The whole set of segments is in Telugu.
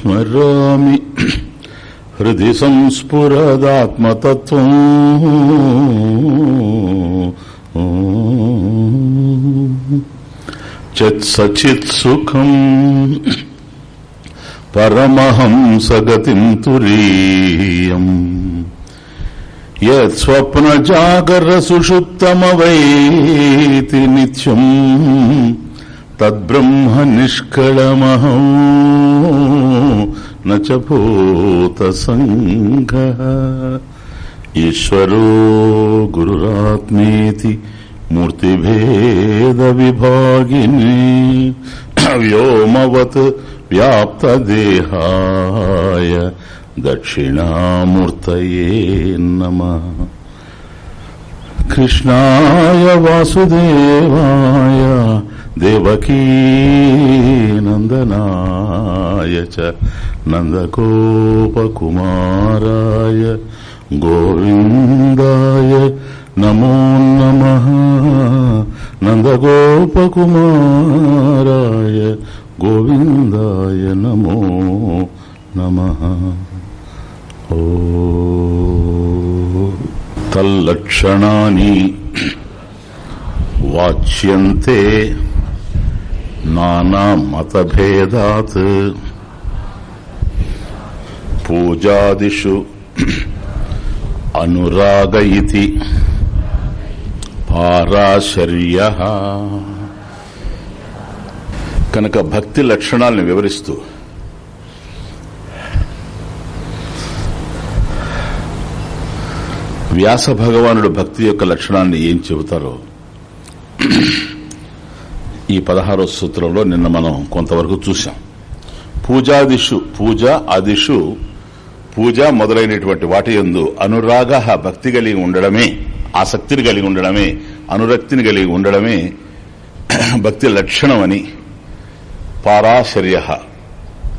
స్మరామి హృది సంస్ఫురదాత్మతత్వం చిత్సచిత్సుఖం పరమహంసగతిం తురీయం యత్స్వప్నజాగరసుషుప్తమవైతి నిత్యం తద్బ్రహ్మ నిష్కళమహం నూత సంఘ ఈశ్వరో గురురాత్మేతి మూర్తిభేద విభాగిని వ్యోమవత్ వ్యాప్తదేహాయ దక్షిణామూర్తయే నమ కృష్ణాయ వాసుదేవాయ దేవకీ నందనాయ చ నందకోపకుమారాయ గోవిందాయ నమో నమ నందగోపకుమారాయ గోవిందాయ నమో నమ ఓ తల్లక్షణాని నానా మతభేదాత్ పూజాదిషు అనురాగ ఇతి పారాశర్య కనుక భక్తి లక్షణాలను వివరిస్తూ వ్యాస భగవానుడు భక్తి యొక్క లక్షణాన్ని ఏం చెబుతారో ఈ పదహారో సూత్రంలో నిన్న మనం కొంతవరకు చూశాం. పూజాదిషు పూజ అదిషు పూజ మొదలైనటువంటి వాటి ఎందు అనురాగ భక్తి కలిగి ఉండడమే ఆసక్తిని కలిగి ఉండడమే అనురక్తిని కలిగి ఉండడమే భక్తి లక్షణమని పారాశర్య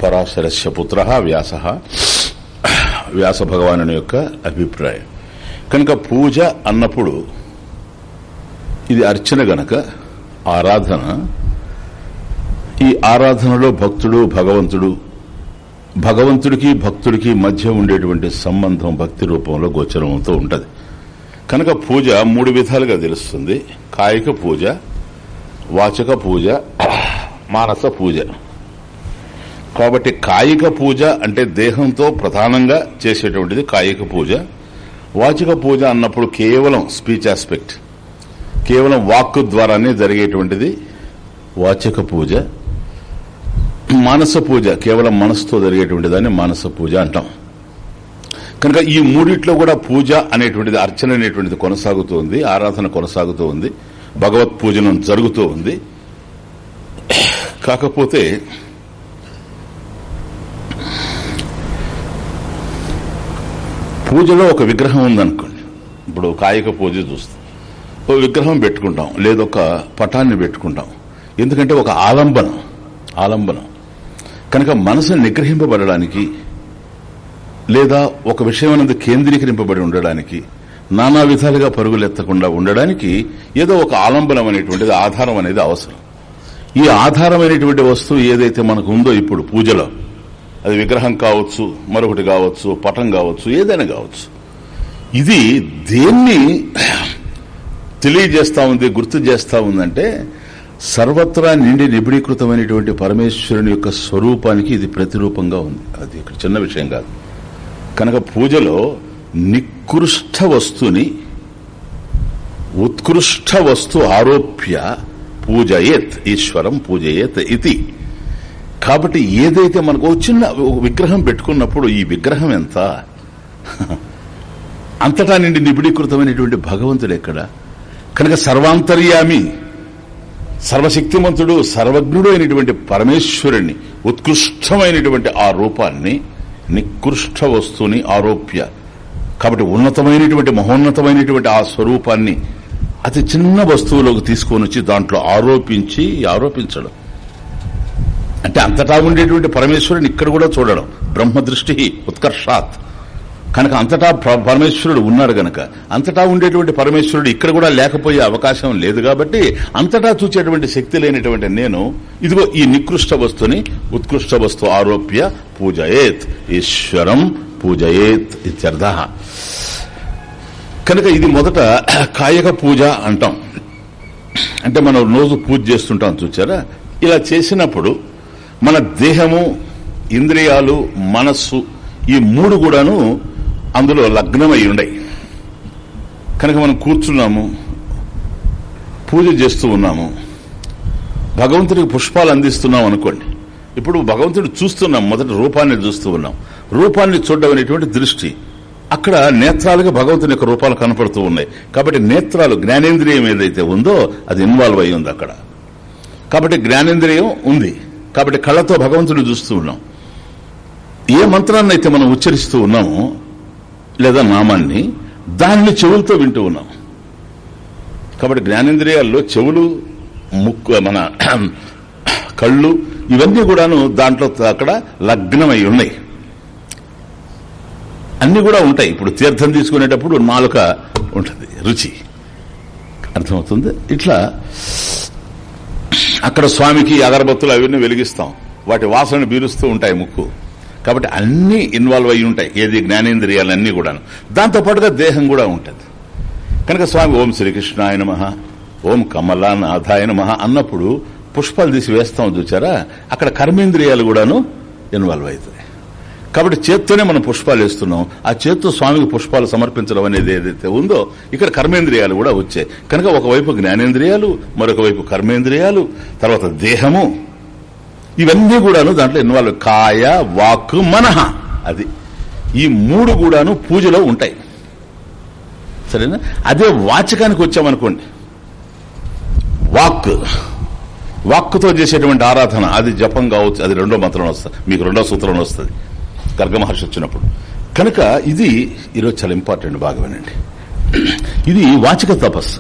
పరాశరస్య పుత్ర వ్యాస వ్యాస భగవాను యొక్క అభిప్రాయం. కనుక పూజ అన్నప్పుడు ఇది అర్చన గనక ఆరాధన. ఈ ఆరాధనలో భక్తుడు భగవంతుడు భగవంతుడికి భక్తుడికి మధ్య ఉండేటువంటి సంబంధం భక్తి రూపంలో గోచరమవుతూ ఉంటది. కనుక పూజ మూడు విధాలుగా తెలుస్తుంది. కాయిక పూజ వాచక పూజ మానస పూజ. కాబట్టి కాయిక పూజ అంటే దేహంతో ప్రధానంగా చేసేటువంటిది కాయిక పూజ. వాచిక పూజ అన్నప్పుడు కేవలం స్పీచ్ ఆస్పెక్ట్ కేవలం వాక్కు ద్వారానే జరిగేటువంటిది వాచక పూజ. మానస పూజ కేవలం మనసుతో జరిగేటువంటి దాన్ని మానస పూజ అంటాం. కనుక ఈ మూడిట్లో కూడా పూజ అనేటువంటిది అర్చన అనేటువంటిది కొనసాగుతూ ఉంది ఆరాధన కొనసాగుతూ ఉంది భగవత్ పూజనం జరుగుతూ ఉంది. కాకపోతే పూజలో ఒక విగ్రహం ఉందనుకోండి. ఇప్పుడు కాయిక పూజ చూస్తాం. విగ్రహం పెట్టుకుంటాం లేదొక పటాన్ని పెట్టుకుంటాం. ఎందుకంటే ఒక ఆలంబనం ఆలంబనం. కనుక మనసు నిగ్రహింపబడడానికి లేదా ఒక విషయం అనేది కేంద్రీకరింపబడి ఉండడానికి నానా విధాలుగా పరుగులెత్తకుండా ఉండడానికి ఏదో ఒక ఆలంబనం అనేటువంటిది ఆధారం అనేది అవసరం. ఈ ఆధారమైనటువంటి వస్తువు ఏదైతే మనకు ఉందో ఇప్పుడు పూజలో అది విగ్రహం కావచ్చు మరొకటి కావచ్చు పటం కావచ్చు ఏదైనా కావచ్చు. ఇది దేన్ని తెలియజేస్తా ఉంది గుర్తు చేస్తా ఉందంటే సర్వత్రా నిండి నిబిడీకృతమైనటువంటి పరమేశ్వరుని యొక్క స్వరూపానికి ఇది ప్రతిరూపంగా ఉంది. అది ఇక్కడ చిన్న విషయం కాదు. కనుక పూజలో నికృష్ట వస్తుని ఉత్కృష్ట వస్తు ఆరోప్య పూజయేత్ ఈశ్వరం పూజయేత్ ఇది కాబట్టి ఏదైతే మనకు ఒక చిన్న విగ్రహం పెట్టుకున్నప్పుడు ఈ విగ్రహం ఎంత? అంతటా నిండి నిబిడీకృతమైనటువంటి భగవంతుడు ఎక్కడ? కనుక సర్వాంతర్యామి సర్వశక్తిమంతుడు సర్వజ్ఞుడు అయినటువంటి పరమేశ్వరుణ్ణి ఉత్కృష్టమైనటువంటి ఆ రూపాన్ని నికృష్ట వస్తువుని ఆరోప్య. కాబట్టి ఉన్నతమైనటువంటి మహోన్నతమైనటువంటి ఆ స్వరూపాన్ని అతి చిన్న వస్తువులోకి తీసుకొని వచ్చి దాంట్లో ఆరోపించి ఆరోపించడం. అంటే అంతటా ఉండేటువంటి పరమేశ్వరుని ఇక్కడ కూడా చూడడం. బ్రహ్మదృష్టి ఉత్కర్షాత్. కనుక అంతటా పరమేశ్వరుడు ఉన్నాడు గనక అంతటా ఉండేటువంటి పరమేశ్వరుడు ఇక్కడ కూడా లేకపోయే అవకాశం లేదు కాబట్టి అంతటా చూచేటువంటి శక్తి లేనటువంటి నేను ఇదిగో ఈ నికృష్ట వస్తుని ఉత్కృష్ట వస్తు ఆరోప్య పూజయేత్ ఈశ్వరం పూజయేత్ ఇత్యర్థ. కనుక ఇది మొదట కాయక పూజ అంటాం. అంటే మనం రోజు పూజ చేస్తుంటాం చూచారా? ఇలా చేసినప్పుడు మన దేహము ఇంద్రియాలు మనస్సు ఈ మూడు కూడాను అందులో లగ్నమై ఉండే. కనుక మనం కూర్చున్నాము పూజ చేస్తూ ఉన్నాము. భగవంతుడికి పుష్పాలు అందిస్తున్నాం అనుకోండి. ఇప్పుడు భగవంతుడు చూస్తున్నాం మొదటి రూపాన్ని చూస్తూ ఉన్నాం. రూపాన్ని చూడడం అనేటువంటి దృష్టి. అక్కడ నేత్రాలుగా భగవంతుని యొక్క రూపాలు కనపడుతూ ఉన్నాయి. కాబట్టి నేత్రాలు జ్ఞానేంద్రియం ఏదైతే ఉందో అది ఇన్వాల్వ్ అయి ఉంది అక్కడ. కాబట్టి జ్ఞానేంద్రియం ఉంది. కాబట్టి కళ్ళతో భగవంతుడు చూస్తూ ఉన్నాం. ఏ మంత్రాన్ని అయితే మనం ఉచ్చరిస్తూ ఉన్నామో లేదా నామాన్ని దాన్ని చెవులతో వింటూ ఉన్నాం. కాబట్టి జ్ఞానేంద్రియాల్లో చెవులు ముక్కు మన కళ్ళు ఇవన్నీ కూడాను దాంట్లో అక్కడ లగ్నమై ఉన్నాయి. అన్ని కూడా ఉంటాయి. ఇప్పుడు తీర్థం తీసుకునేటప్పుడు నాలుక ఉంటుంది. రుచి. అర్థమవుతుంది? ఇట్లా అక్కడ స్వామికి అగరబత్తులు అవన్నీ వెలిగిస్తాం. వాటి వాసన బీరుస్తూ ఉంటాయి ముక్కు. కాబట్టి అన్నీ ఇన్వాల్వ్ అయి ఉంటాయి. ఏది జ్ఞానేంద్రియాలన్నీ కూడాను. దాంతోపాటుగా దేహం కూడా ఉంటుంది. కనుక స్వామి ఓం శ్రీకృష్ణాయ నమ ఓం కమలానాథాయ నమ అన్నప్పుడు పుష్పాలు తీసి వేస్తాం చూచారా? అక్కడ కర్మేంద్రియాలు కూడాను ఇన్వాల్వ్ అవుతాయి. కాబట్టి చేత్తోనే మనం పుష్పాలు వేస్తున్నాం. ఆ చేత్తో స్వామికి పుష్పాలు సమర్పించడం అనేది ఏదైతే ఉందో ఇక్కడ కర్మేంద్రియాలు కూడా వచ్చాయి. కనుక ఒకవైపు జ్ఞానేంద్రియాలు మరొక వైపు కర్మేంద్రియాలు తర్వాత దేహము. ఇవన్నీ కూడాను దాంట్లో ఇన్వాల్వ్. కాయ వాక్ మనహ. అది. ఈ మూడు కూడాను పూజలో ఉంటాయి. సరేనా? అదే వాచకానికి వచ్చామనుకోండి. వాక్. వాక్కుతో చేసేటువంటి ఆరాధన. అది జపం కావచ్చు అది రెండో మంత్రం వస్తుంది. మీకు రెండో సూత్రం వస్తుంది. గర్గమహర్షి వచ్చినప్పుడు. కనుక ఇది ఈరోజు చాలా ఇంపార్టెంట్ భాగమేనండి. ఇది వాచిక తపస్సు.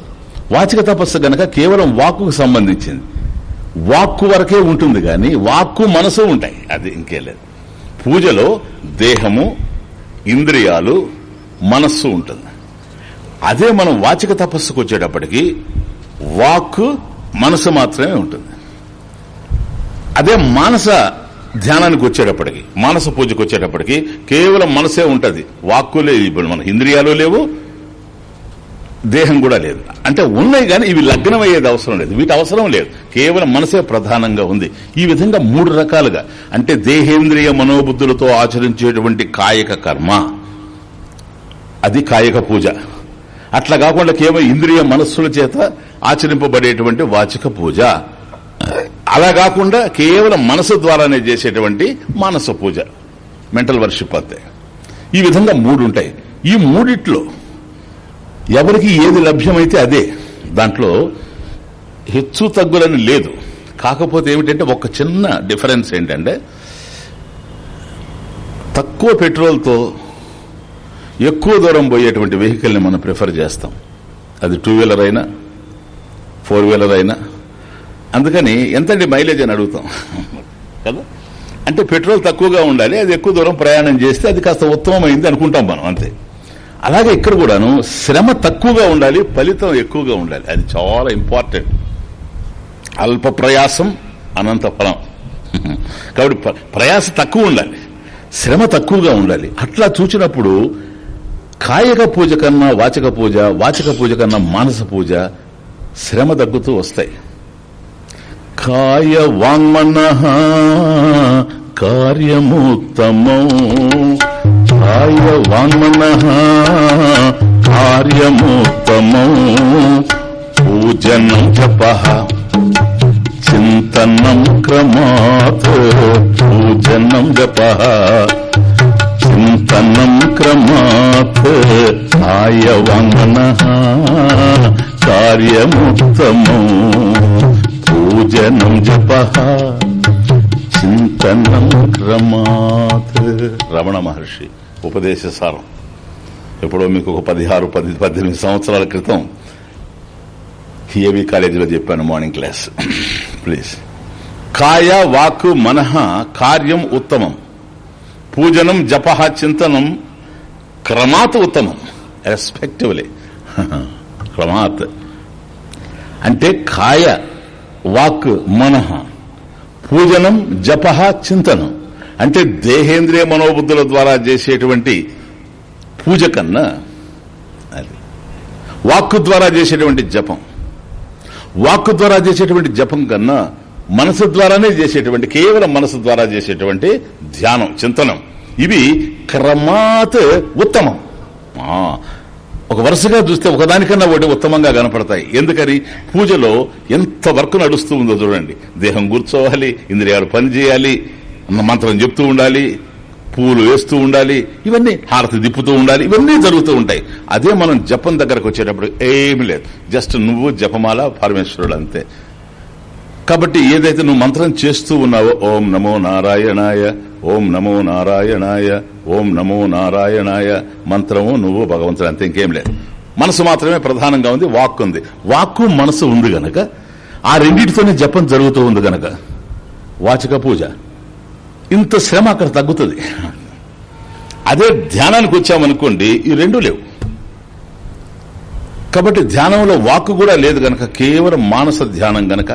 వాచిక తపస్సు కనుక కేవలం వాక్కుకు సంబంధించింది. వాక్కు వరకే ఉంటుంది కానీ వాక్కు మనసు ఉంటాయి. అది ఇంకే లేదు. పూజలో దేహము ఇంద్రియాలు మనస్సు ఉంటుంది. అదే మనం వాచిక తపస్సుకు వచ్చేటప్పటికి వాక్కు మనసు మాత్రమే ఉంటుంది. అదే మానస ధ్యానానికి వచ్చేటప్పటికి మానస పూజకు వచ్చేటప్పటికి కేవలం మనసే ఉంటది. వాక్కులే ఇప్పుడు మన ఇంద్రియాలు లేవు దేహం కూడా లేదు. అంటే ఉన్నాయి కానీ ఇవి లగ్నం అయ్యేది అవసరం లేదు. వీటి అవసరం లేదు. కేవలం మనసే ప్రధానంగా ఉంది. ఈ విధంగా మూడు రకాలుగా. అంటే దేహేంద్రియ మనోబుద్ధులతో ఆచరించేటువంటి కాయక కర్మ. అది కాయక పూజ. అట్లా కాకుండా కేవలం ఇంద్రియ మనస్సుల చేత ఆచరింపబడేటువంటి వాచిక పూజ. అలా కాకుండా కేవలం మనసు ద్వారానే చేసేటువంటి మానస పూజ. మెంటల్ వర్షిప్ అంతే. ఈ విధంగా మూడు ఉంటాయి. ఈ మూడిట్లో ఎవరికి ఏది లభ్యమైతే అదే. దాంట్లో హెచ్చు తగ్గులని లేదు. కాకపోతే ఏమిటంటే ఒక చిన్న డిఫరెన్స్ ఏంటంటే తక్కువ పెట్రోల్తో ఎక్కువ దూరం పోయేటువంటి వెహికల్ని మనం ప్రిఫర్ చేస్తాం. అది టూ వీలర్ అయినా ఫోర్ వీలర్ అయినా. అందుకని ఎంతండి మైలేజ్ అని అడుగుతాం. కదా? అంటే పెట్రోల్ తక్కువగా ఉండాలి అది ఎక్కువ దూరం ప్రయాణం చేస్తే అది కాస్త ఉత్తమమైంది అనుకుంటాం మనం అంతే. అలాగే ఇక్కడ కూడాను శ్రమ తక్కువగా ఉండాలి ఫలితం ఎక్కువగా ఉండాలి. అది చాలా ఇంపార్టెంట్. అల్ప ప్రయాసం అనంత ఫలం. కాబట్టి ప్ర- ప్రయాస తక్కువ ఉండాలి. శ్రమ తక్కువగా ఉండాలి. అట్లా చూచినప్పుడు కాయక పూజ కన్నా వాచక పూజ వాచక పూజ కన్నా మానస పూజ శ్రమ తగ్గుతూ వస్తాయి. కాయ వాంగ్మన కార్యముత్తమం. కాయ వాంగ్మన కార్యమోత్తమం. పూజనం జప చింతనం క్రమాత్ పూజనం జప. చింతనం క్రమాత్ సాయ వాంగ్మన కార్యముత్తమం. పూజనం జప చింతనం క్రమాత్. రమణ మహర్షి. ఉపదేశ సారం. ఎప్పుడో మీకు ఒక పదిహారు పది పద్దెనిమిది సంవత్సరాల క్రితం ఏవి కాలేజీలో చెప్పాను మార్నింగ్ క్లాస్. ప్లీజ్. కాయ వాక్ మనః కార్యం ఉత్తమం. పూజనం జప చింతనం క్రమాత్ ఉత్తమం. రెస్పెక్టివ్లీ క్రమాత్. అంటే కాయ వాక్ మనహ. పూజనం జప చింతనం. అంటే దేహేంద్రియ మనోబుద్ధుల ద్వారా చేసేటువంటి పూజ కన్నా అది. వాక్కు ద్వారా చేసేటువంటి జపం. వాక్కు ద్వారా చేసేటువంటి జపం కన్నా మనసు ద్వారానే చేసేటువంటి కేవలం మనసు ద్వారా చేసేటువంటి ధ్యానం చింతనం. ఇవి క్రమాత్ ఉత్తమం. ఆ, ఒక వరుసగా చూస్తే ఒకదానికన్నా ఒకటి ఉత్తమంగా కనపడతాయి. ఎందుకని? పూజలో ఎంత వర్క్ నడుస్తూ ఉందో చూడండి. దేహం కూర్చోవాలి ఇంద్రియాలు పనిచేయాలి మంత్రం చెప్తూ ఉండాలి పూలు వేస్తూ ఉండాలి ఇవన్నీ హారతి దిప్పుతూ ఉండాలి ఇవన్నీ జరుగుతూ ఉంటాయి. అదే మనం జపం దగ్గరకు వచ్చేటప్పుడు ఏమి లేదు. జస్ట్ నువ్వు జపమాల పరమేశ్వరుడు అంతే. కాబట్టి ఏదైతే నువ్వు మంత్రం చేస్తూ ఉన్నావో ఓం నమో నారాయణాయ ఓం నమో నారాయణాయ ఓం నమో నారాయణాయ మంత్రము నువ్వు భగవంతుడు అంతే ఇంకేం లేదు. మనసు మాత్రమే ప్రధానంగా ఉంది వాక్ ఉంది. వాక్కు మనసు ఉంది గనక ఆ రెండింటితోనే జపం జరుగుతూ ఉంది గనక వాచక పూజ. ఇంత శ్రమ అక్కడ తగ్గుతుంది. అదే ధ్యానానికి వచ్చామనుకోండి ఈ రెండు లేవు. కాబట్టి ధ్యానంలో వాక్కు కూడా లేదు గనక కేవలం మానస ధ్యానం గనక.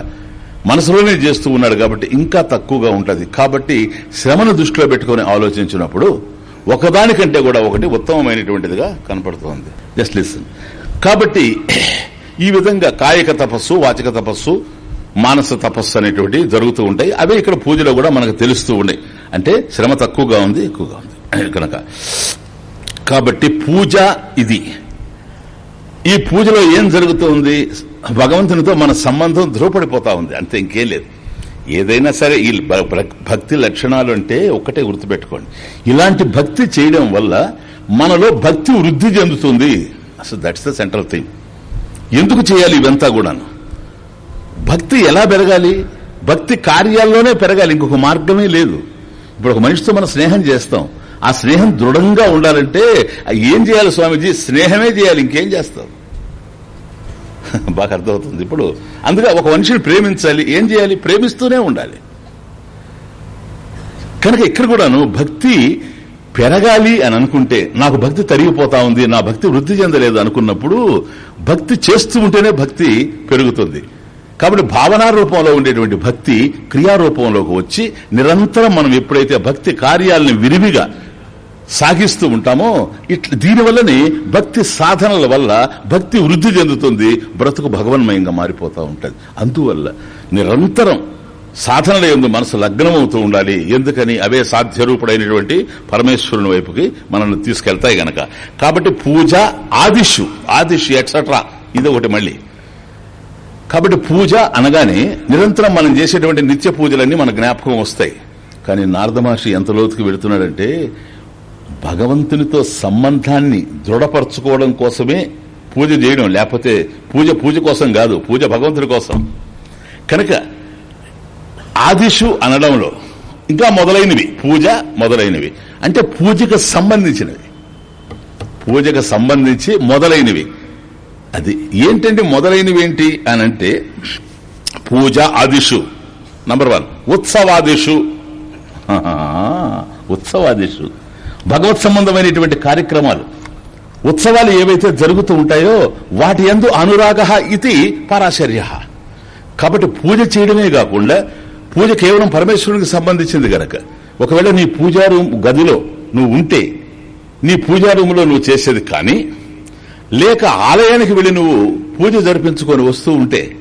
మనసులోనే చేస్తూ ఉన్నాడు కాబట్టి ఇంకా తక్కువగా ఉంటుంది. కాబట్టి శ్రమను దృష్టిలో పెట్టుకుని ఆలోచించినప్పుడు ఒకదానికంటే కూడా ఒకటి ఉత్తమమైనటువంటిదిగా కనపడుతోంది. జస్ట్ లిసన్ కాబట్టి ఈ విధంగా కాయక తపస్సు వాచక తపస్సు మానస తపస్సు అనేటువంటి జరుగుతూ ఉంటాయి. అవే ఇక్కడ పూజలో కూడా మనకు తెలుస్తూ ఉన్నాయి. అంటే శ్రమ తక్కువగా ఉంది ఎక్కువగా ఉంది. కనుక కాబట్టి పూజ ఇది. ఈ పూజలో ఏం జరుగుతుంది భగవంతునితో మన సంబంధం ధృవపడిపోతా ఉంది. అంతే ఇంకేం లేదు. ఏదైనా సరే ఈ భక్తి లక్షణాలు అంటే ఒక్కటే గుర్తుపెట్టుకోండి. ఇలాంటి భక్తి చేయడం వల్ల మనలో భక్తి వృద్ధి చెందుతుంది. అసలు దట్స్ ద సెంట్రల్ థింగ్. ఎందుకు చేయాలి ఇవంతా కూడాను? భక్తి ఎలా పెరగాలి? భక్తి కార్యాల్లోనే పెరగాలి. ఇంకొక మార్గమే లేదు. ఇప్పుడు ఒక మనిషితో మనం స్నేహం చేస్తాం. ఆ స్నేహం దృఢంగా ఉండాలంటే ఏం చేయాలి స్వామీజీ? స్నేహమే చేయాలి ఇంకేం చేస్తాం? బాగా అర్థమవుతుంది ఇప్పుడు. అందుకే ఒక మనిషిని ప్రేమించాలి. ఏం చేయాలి? ప్రేమిస్తూనే ఉండాలి. కనుక ఇక్కడ కూడాను భక్తి పెరగాలి అని అనుకుంటే నాకు భక్తి తరిగిపోతా ఉంది నా భక్తి వృద్ధి చెందలేదు అనుకున్నప్పుడు భక్తి చేస్తూ ఉంటేనే భక్తి పెరుగుతుంది. కాబట్టి భావనా రూపంలో ఉండేటువంటి భక్తి క్రియారూపంలోకి వచ్చి నిరంతరం మనం ఎప్పుడైతే భక్తి కార్యాలని విరివిగా సాగిస్తూ ఉంటామో ఇట్లా దీనివల్లనే భక్తి సాధనల వల్ల భక్తి వృద్ధి చెందుతుంది బ్రతుకు భగవన్మయంగా మారిపోతూ ఉంటుంది. అందువల్ల నిరంతరం సాధనల ఎందు మనసు లగ్నమవుతూ ఉండాలి. ఎందుకని? అవే సాధ్యరూపుడైనటువంటి పరమేశ్వరుని వైపుకి మనల్ని తీసుకెళ్తాయి గనక. కాబట్టి పూజ ఆదిషు ఆదిషు ఎట్సట్రా ఇది ఒకటి మళ్ళీ. కాబట్టి పూజ అనగానే నిరంతరం మనం చేసేటువంటి నిత్య పూజలన్నీ మన జ్ఞాపకం వస్తాయి. కానీ నారద మహర్షి ఎంత లోతుకు వెళుతున్నాడంటే భగవంతునితో సంబంధాన్ని దృఢపరచుకోవడం కోసమే పూజ చేయడం లేకపోతే పూజ పూజ కోసం కాదు పూజ భగవంతుడి కోసం. కనుక ఆదిషు అనడంలో ఇంకా మొదలైనవి పూజ మొదలైనవి. అంటే పూజకు సంబంధించినవి. పూజకు సంబంధించి మొదలైనవి. అది ఏంటంటే మొదలైనవి ఏంటి అని అంటే పూజ ఆదిషు. Number one ఉత్సవాదిషు. ఉత్సవాదిషు. భగవత్ సంబంధమైనటువంటి కార్యక్రమాలు. ఉత్సవాలు ఏవైతే జరుగుతూ ఉంటాయో వాటి ఎందు అనురాగ ఇది పరాశర్య. కాబట్టి పూజ చేయడమే కాకుండా పూజ కేవలం పరమేశ్వరునికి సంబంధించింది గనక. ఒకవేళ నీ పూజా రూమ్ గదిలో నువ్వు ఉంటే నీ పూజారూములో నువ్వు చేసేది కానీ లేక ఆలయానికి వెళ్ళి నువ్వు పూజ జరిపించుకొని వస్తూ ఉంటే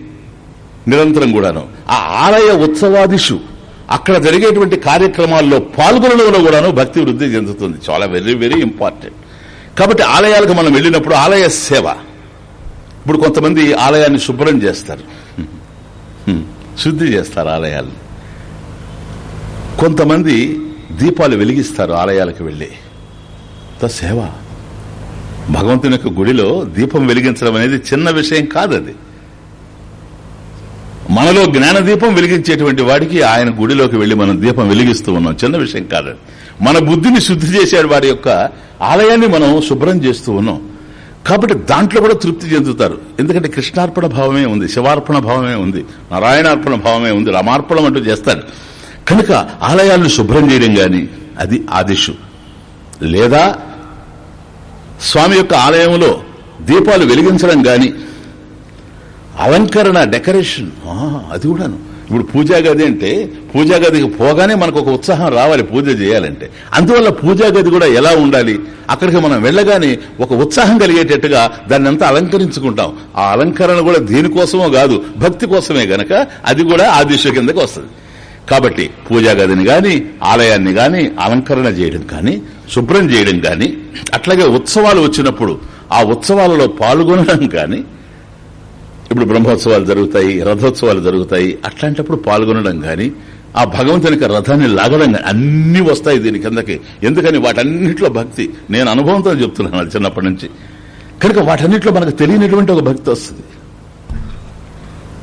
నిరంతరం కూడాను. ఆ ఆలయ ఉత్సవాదిషు అక్కడ జరిగేటువంటి కార్యక్రమాల్లో పాల్గొనడంలో కూడాను భక్తి వృద్ధి చెందుతుంది. చాలా వెరీ వెరీ ఇంపార్టెంట్. కాబట్టి ఆలయాలకు మనం వెళ్ళినప్పుడు ఆలయ సేవ. ఇప్పుడు కొంతమంది ఆలయాన్ని శుభ్రం చేస్తారు. శుద్ధి చేస్తారు ఆలయాలను. కొంతమంది దీపాలు వెలిగిస్తారు ఆలయాలకు వెళ్ళి. త సేవ. భగవంతుని యొక్క గుడిలో దీపం వెలిగించడం అనేది చిన్న విషయం కాదు అది మనలో జ్ఞాన దీపం వెలిగించేటువంటి వాడికి ఆయన గుడిలోకి వెళ్ళి మనం దీపం వెలిగిస్తూ ఉన్నాం. చిన్న విషయం కాదు మన బుద్ధిని శుద్ధి చేశాడు వాడి యొక్క ఆలయాన్ని మనం శుభ్రం చేస్తూ ఉన్నాం. కాబట్టి దాంట్లో కూడా తృప్తి చెందుతారు. ఎందుకంటే కృష్ణార్పణ భావమే ఉంది శివార్పణ భావమే ఉంది నారాయణార్పణ భావమే ఉంది రామార్పణం అంటూ చేస్తాడు కనుక ఆలయాలను శుభ్రం చేయడం గాని అది ఆదిషు లేదా స్వామి యొక్క ఆలయంలో దీపాలు వెలిగించడం కానీ అలంకరణ డెకరేషన్ అది కూడాను. ఇప్పుడు పూజా గది అంటే పూజా గదికి పోగానే మనకు ఒక ఉత్సాహం రావాలి పూజ చేయాలంటే. అందువల్ల పూజా గది కూడా ఎలా ఉండాలి? అక్కడికి మనం వెళ్ళగానే ఒక ఉత్సాహం కలిగేటట్టుగా దాన్ని అంతా అలంకరించుకుంటాం. ఆ అలంకరణ కూడా దేనికోసమో కాదు భక్తి కోసమే గనక అది కూడా ఆ దిశ కిందకి వస్తుంది. కాబట్టి పూజా గదిని గాని ఆలయాన్ని గాని అలంకరణ చేయడం కానీ శుభ్రం చేయడం కానీ అట్లాగే ఉత్సవాలు వచ్చినప్పుడు ఆ ఉత్సవాలలో పాల్గొనడం కానీ ఇప్పుడు బ్రహ్మోత్సవాలు జరుగుతాయి రథోత్సవాలు జరుగుతాయి అట్లాంటప్పుడు పాల్గొనడం గాని ఆ భగవంతునికి రథాన్ని లాగడం అన్నీ అన్ని వస్తాయి దీని కిందకి. ఎందుకని? వాటన్నింటిలో భక్తి. నేను అనుభవంతో చెప్తున్నాను చిన్నప్పటి నుంచి. కనుక వాటన్నింటిలో మనకు తెలియనటువంటి ఒక భక్తి వస్తుంది.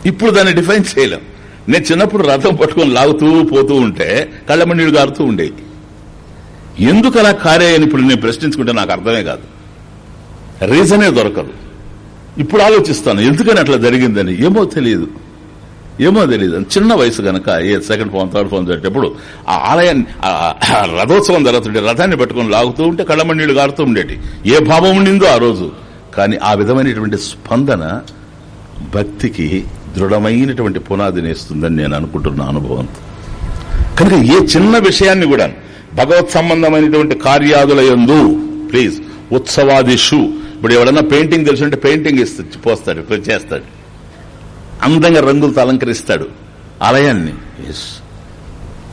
ఇప్పుడు దాన్ని డిఫైన్ చేయలేం. నేను చిన్నప్పుడు రథం పట్టుకొని లాగుతూ పోతూ ఉంటే కళ్ళమ్మ గారుతూ ఉండేవి ఎందుకు అలా కారేయని ఇప్పుడు నేను ప్రశ్నించుకుంటే నాకు అర్థమే కాదు. రీజనే దొరకదు. ఇప్పుడు ఆలోచిస్తాను ఎందుకని అట్లా జరిగిందని? ఏమో తెలియదు. ఏమో తెలియదు. చిన్న వయసు గనక ఏ సెకండ్ ఫోన్ థర్డ్ ఫోన్ జరిగేటప్పుడు ఆ ఆలయాన్ని రథోత్సవం జరుగుతుండే రథాన్ని పట్టుకొని లాగుతూ ఉంటే కళ్ళమ్మ గారుతూ ఉండేటి ఏ భావం ఉండిందో ఆ రోజు. కానీ ఆ విధమైనటువంటి స్పందన భక్తికి దృఢమైనటువంటి పునాదిని ఇస్తుందని నేను అనుకుంటున్న అనుభవంతో కనుక ఏ చిన్న విషయాన్ని కూడా భగవత్ సంబంధమైనటువంటి కార్యాదులయందు ప్లీజ్ ఉత్సవాదిషు. ఇప్పుడు ఎవడన్నా పెయింటింగ్ తెలుసుంటే పెయింటింగ్ ఇస్తాడు పోస్తాడు చేస్తాడు. అందంగా రంగులతో అలంకరిస్తాడు. ఆలయాన్ని. ఎస్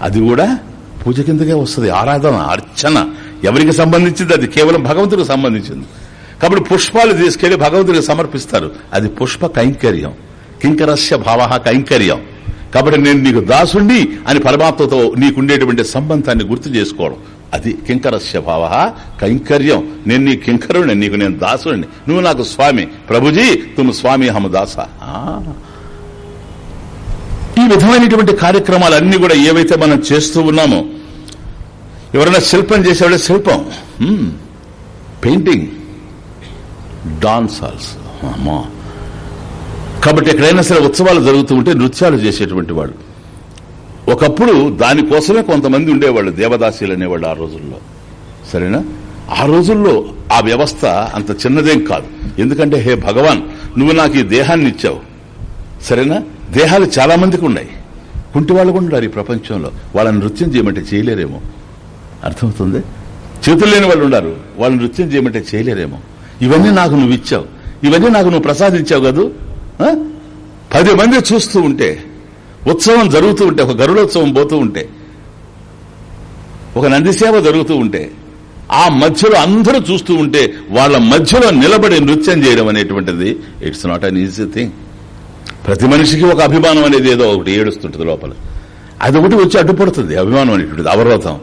అది కూడా పూజ కిందకే వస్తుంది. ఆరాధన అర్చన. ఎవరికి సంబంధించింది? అది కేవలం భగవంతుడికి సంబంధించింది. కాబట్టి పుష్పాలు తీసుకెళ్ళి భగవంతుడికి సమర్పిస్తారు. అది పుష్ప కైంకర్యం. కింకరస్య భావ కైంకర్యం. కాబట్టి నేను నీకు దాసుండి అని పరమాత్మతో నీకుండేటువంటి సంబంధాన్ని గుర్తు చేసుకోవడం. అది కింకరస్య భావ కైంకర్యం. నేను నీ కింకరుణ్ణి నీకు నేను దాసుని నువ్వు నాకు స్వామి. ప్రభుజీ తుమ్ము స్వామి హమ దాస. ఆ. ఈ విధమైనటువంటి కార్యక్రమాలన్నీ కూడా ఏవైతే మనం చేస్తూ ఉన్నామో ఎవరైనా శిల్పం చేసేవాడే శిల్పం. పెయింటింగ్. డాన్స్ ఆల్సో అమ్మా. కాబట్టి ఎక్కడైనా సరే ఉత్సవాలు జరుగుతూ ఉంటే నృత్యాలు చేసేటువంటి వాళ్ళు ఒకప్పుడు దానికోసమే కొంతమంది ఉండేవాళ్ళు దేవదాసీలు అనేవాళ్ళు ఆ రోజుల్లో. సరేనా? ఆ రోజుల్లో ఆ వ్యవస్థ అంత చిన్నదేం కాదు. ఎందుకంటే హే భగవాన్ నువ్వు నాకు ఈ దేహాన్ని ఇచ్చావు. సరేనా? దేహాలు చాలా మందికి ఉన్నాయి. కుంటి వాళ్ళు కూడా ఉన్నారు ఈ ప్రపంచంలో. వాళ్ళని నృత్యం చేయమంటే చేయలేరేమో. అర్థమవుతుంది? చేతులు లేని వాళ్ళు ఉన్నారు. వాళ్ళని నృత్యం చేయమంటే చేయలేరేమో. ఇవన్నీ నాకు నువ్వు ఇచ్చావు. ఇవన్నీ నాకు నువ్వు ప్రసాదించావు కదూ? పది మంది చూస్తూ ఉంటే ఉత్సవం జరుగుతూ ఉంటే ఒక గరుడోత్సవం పోతూ ఉంటే ఒక నందిసేవ జరుగుతూ ఉంటే ఆ మధ్యలో అందరూ చూస్తూ ఉంటే వాళ్ళ మధ్యలో నిలబడి నృత్యం చేయడం అనేటువంటిది it's not an easy thing ప్రతి మనిషికి ఒక అభిమానం అనేది ఏదో ఒకటి ఏడుస్తుంటుంది లోపల. అది ఒకటి వచ్చి అడ్డుపడుతుంది అభిమానం అనేటువంటిది అవరోధం.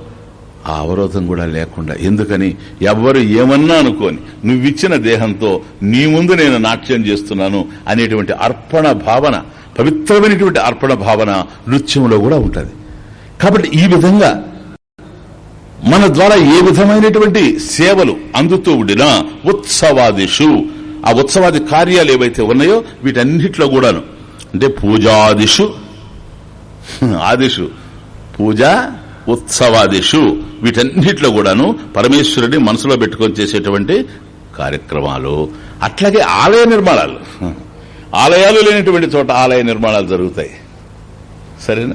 ఆ అవరోధం కూడా లేకుండా. ఎందుకని? ఎవ్వరు ఏమన్నా అనుకోని నువ్విచ్చిన దేహంతో నీ ముందు నేను నాట్యం చేస్తున్నాను అనేటువంటి అర్పణ భావన పవిత్రమైనటువంటి అర్పణ భావన నృత్యంలో కూడా ఉంటుంది. కాబట్టి ఈ విధంగా మన ద్వారా ఏ విధమైనటువంటి సేవలు అందుతూ ఉండినా ఉత్సవాదిషు ఆ ఉత్సవాది కార్యాలు ఏవైతే ఉన్నాయో వీటన్నిటిలో కూడాను. అంటే పూజాదిషు. ఆదిషు. పూజ ఉత్సవాదిషు. వీటన్నిటిలో కూడాను పరమేశ్వరుని మనసులో పెట్టుకొని చేసేటువంటి కార్యక్రమాలు. అట్లాగే ఆలయ నిర్మాణాలు. ఆలయాలు లేనటువంటి చోట ఆలయ నిర్మాణాలు జరుగుతాయి. సరేనా?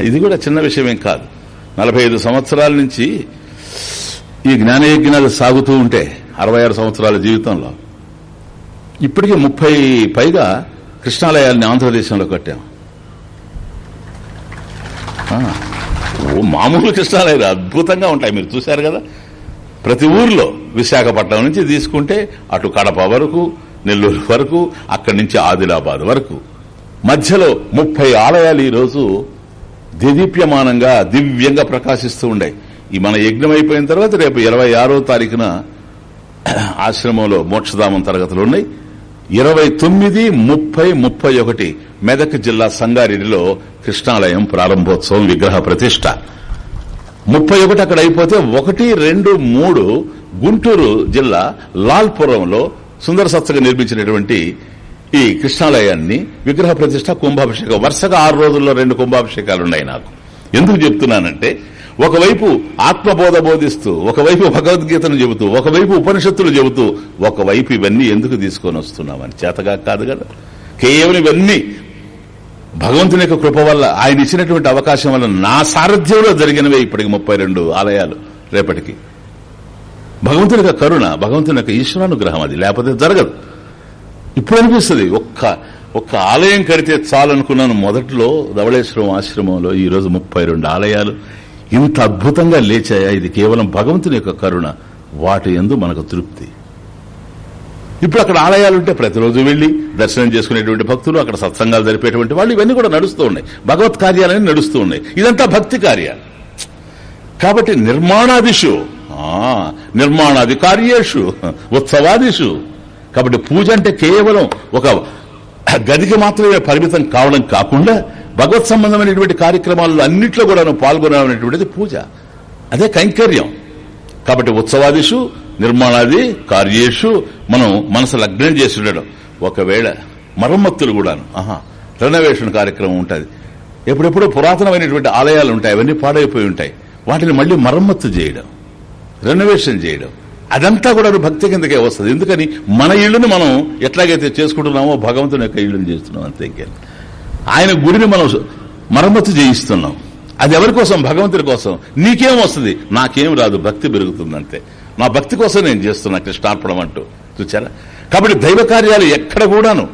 ఇది కూడా చిన్న విషయమేం కాదు. నలభై ఐదు సంవత్సరాల నుంచి ఈ జ్ఞానయజ్ఞాలు సాగుతూ ఉంటే అరవై ఆరు సంవత్సరాల జీవితంలో ఇప్పటికే ముప్పై పైగా కృష్ణాలయాల్ని ఆంధ్రదేశంలో కట్టాం. ఓ మామూలు కృష్ణాలయాలు అద్భుతంగా ఉంటాయి. మీరు చూశారు కదా? ప్రతి ఊర్లో విశాఖపట్నం నుంచి తీసుకుంటే అటు కడప వరకు నెల్లూరు వరకు అక్కడి నుంచి ఆదిలాబాద్ వరకు. మధ్యలో ముప్పై ఆలయాలు ఈరోజు దిదీప్యమానంగా దివ్యంగా ప్రకాశిస్తూ ఉండే ఈ మన యజ్ఞం అయిపోయిన తర్వాత రేపు ఇరవై ఆరో తారీఖున ఆశ్రమంలో మోక్షధామం తరగతులు ఉన్నాయి. ఇరవై తొమ్మిది ముప్పై ముప్పై ఒకటి మెదక్ జిల్లా సంగారెడ్డిలో కృష్ణాలయం ప్రారంభోత్సవం విగ్రహ ప్రతిష్ట. ముప్పై ఒకటి అక్కడ అయిపోతే ఒకటి రెండు మూడు గుంటూరు జిల్లా లాల్పురంలో సుందర సత్సగా నిర్మించినటువంటి ఈ కృష్ణాలయాన్ని విగ్రహ ప్రతిష్ట కుంభాభిషేకం. వరుసగా ఆరు రోజుల్లో రెండు కుంభాభిషేకాలు ఉన్నాయి నాకు. ఎందుకు చెప్తున్నానంటే ఒకవైపు ఆత్మబోధ బోధిస్తూ ఒకవైపు భగవద్గీతను చెబుతూ ఒకవైపు ఉపనిషత్తులు చెబుతూ ఒకవైపు ఇవన్నీ ఎందుకు తీసుకొని వస్తున్నామని. చేతగా కాదు కదా? కేవలం ఇవన్నీ భగవంతుని యొక్క కృప వల్ల ఆయన ఇచ్చినటువంటి అవకాశం వల్ల నా సారథ్యంలో జరిగినవే ఇప్పటికి ముప్పై రెండు ఆలయాలు రేపటికి. భగవంతుని యొక్క కరుణ భగవంతుని యొక్క ఈశ్వరానుగ్రహం అది. లేకపోతే జరగదు. ఇప్పుడు అనిపిస్తుంది ఒక్క ఒక్క ఆలయం కడితే చాలనుకున్నాను. మొదట్లో ధవళేశ్వరం ఆశ్రమంలో ఈ రోజు ముప్పై రెండు ఆలయాలు. ఇంత అద్భుతంగా లేచాయా? ఇది కేవలం భగవంతుని యొక్క కరుణ. వాటి ఎందు మనకు తృప్తి. ఇప్పుడు అక్కడ ఆలయాలు ఉంటే ప్రతిరోజు వెళ్ళి దర్శనం చేసుకునేటువంటి భక్తులు అక్కడ సత్సంగాలు జరిపేటువంటి వాళ్ళు ఇవన్నీ కూడా నడుస్తూ ఉన్నాయి. భగవత్ కార్యాలన్నీ నడుస్తూ ఉన్నాయి. ఇదంతా భక్తి కార్యాలు. కాబట్టి నిర్మాణాదిషు. ఆ, నిర్మాణాది కార్యేషు ఉత్సవాదిషు. కాబట్టి పూజ అంటే కేవలం ఒక గదికి మాత్రమే పరిమితం కావడం కాకుండా భగవత్ సంబంధమైనటువంటి కార్యక్రమాల్లో అన్నింటిలో కూడా పాల్గొనటువంటిది పూజ. అదే కైంకర్యం. కాబట్టి ఉత్సవాదిషు నిర్మాణాది కార్యేషు మనం మనసు లగ్నం చేసి ఉండడం. ఒకవేళ మరమ్మత్తులు కూడాను ఆహా రెనోవేషన్ కార్యక్రమం ఉంటుంది. ఎప్పుడెప్పుడో పురాతనమైనటువంటి ఆలయాలు ఉంటాయి అవన్నీ పాడైపోయి ఉంటాయి. వాటిని మళ్ళీ మరమ్మత్తు చేయడం రెనోవేషన్ చేయడం. అదంతా కూడా భక్తి కిందకే వస్తుంది. ఎందుకని మన ఇళ్ళను మనం ఎట్లాగైతే చేసుకుంటున్నామో భగవంతుని యొక్క ఇళ్ళను చేస్తున్నాం అంతే ఆయన గుడిని మనం మరమ్మతు చేయిస్తున్నాం. అది ఎవరి కోసం? భగవంతుడి కోసం. నీకేం వస్తుంది? నాకేం రాదు. భక్తి పెరుగుతుంది అంతే నా భక్తి కోసం నేను చేస్తున్నా కృష్ణార్పణం అంటూ. చూచారా? కాబట్టి దైవ కార్యాలు ఎక్కడ కూడాను.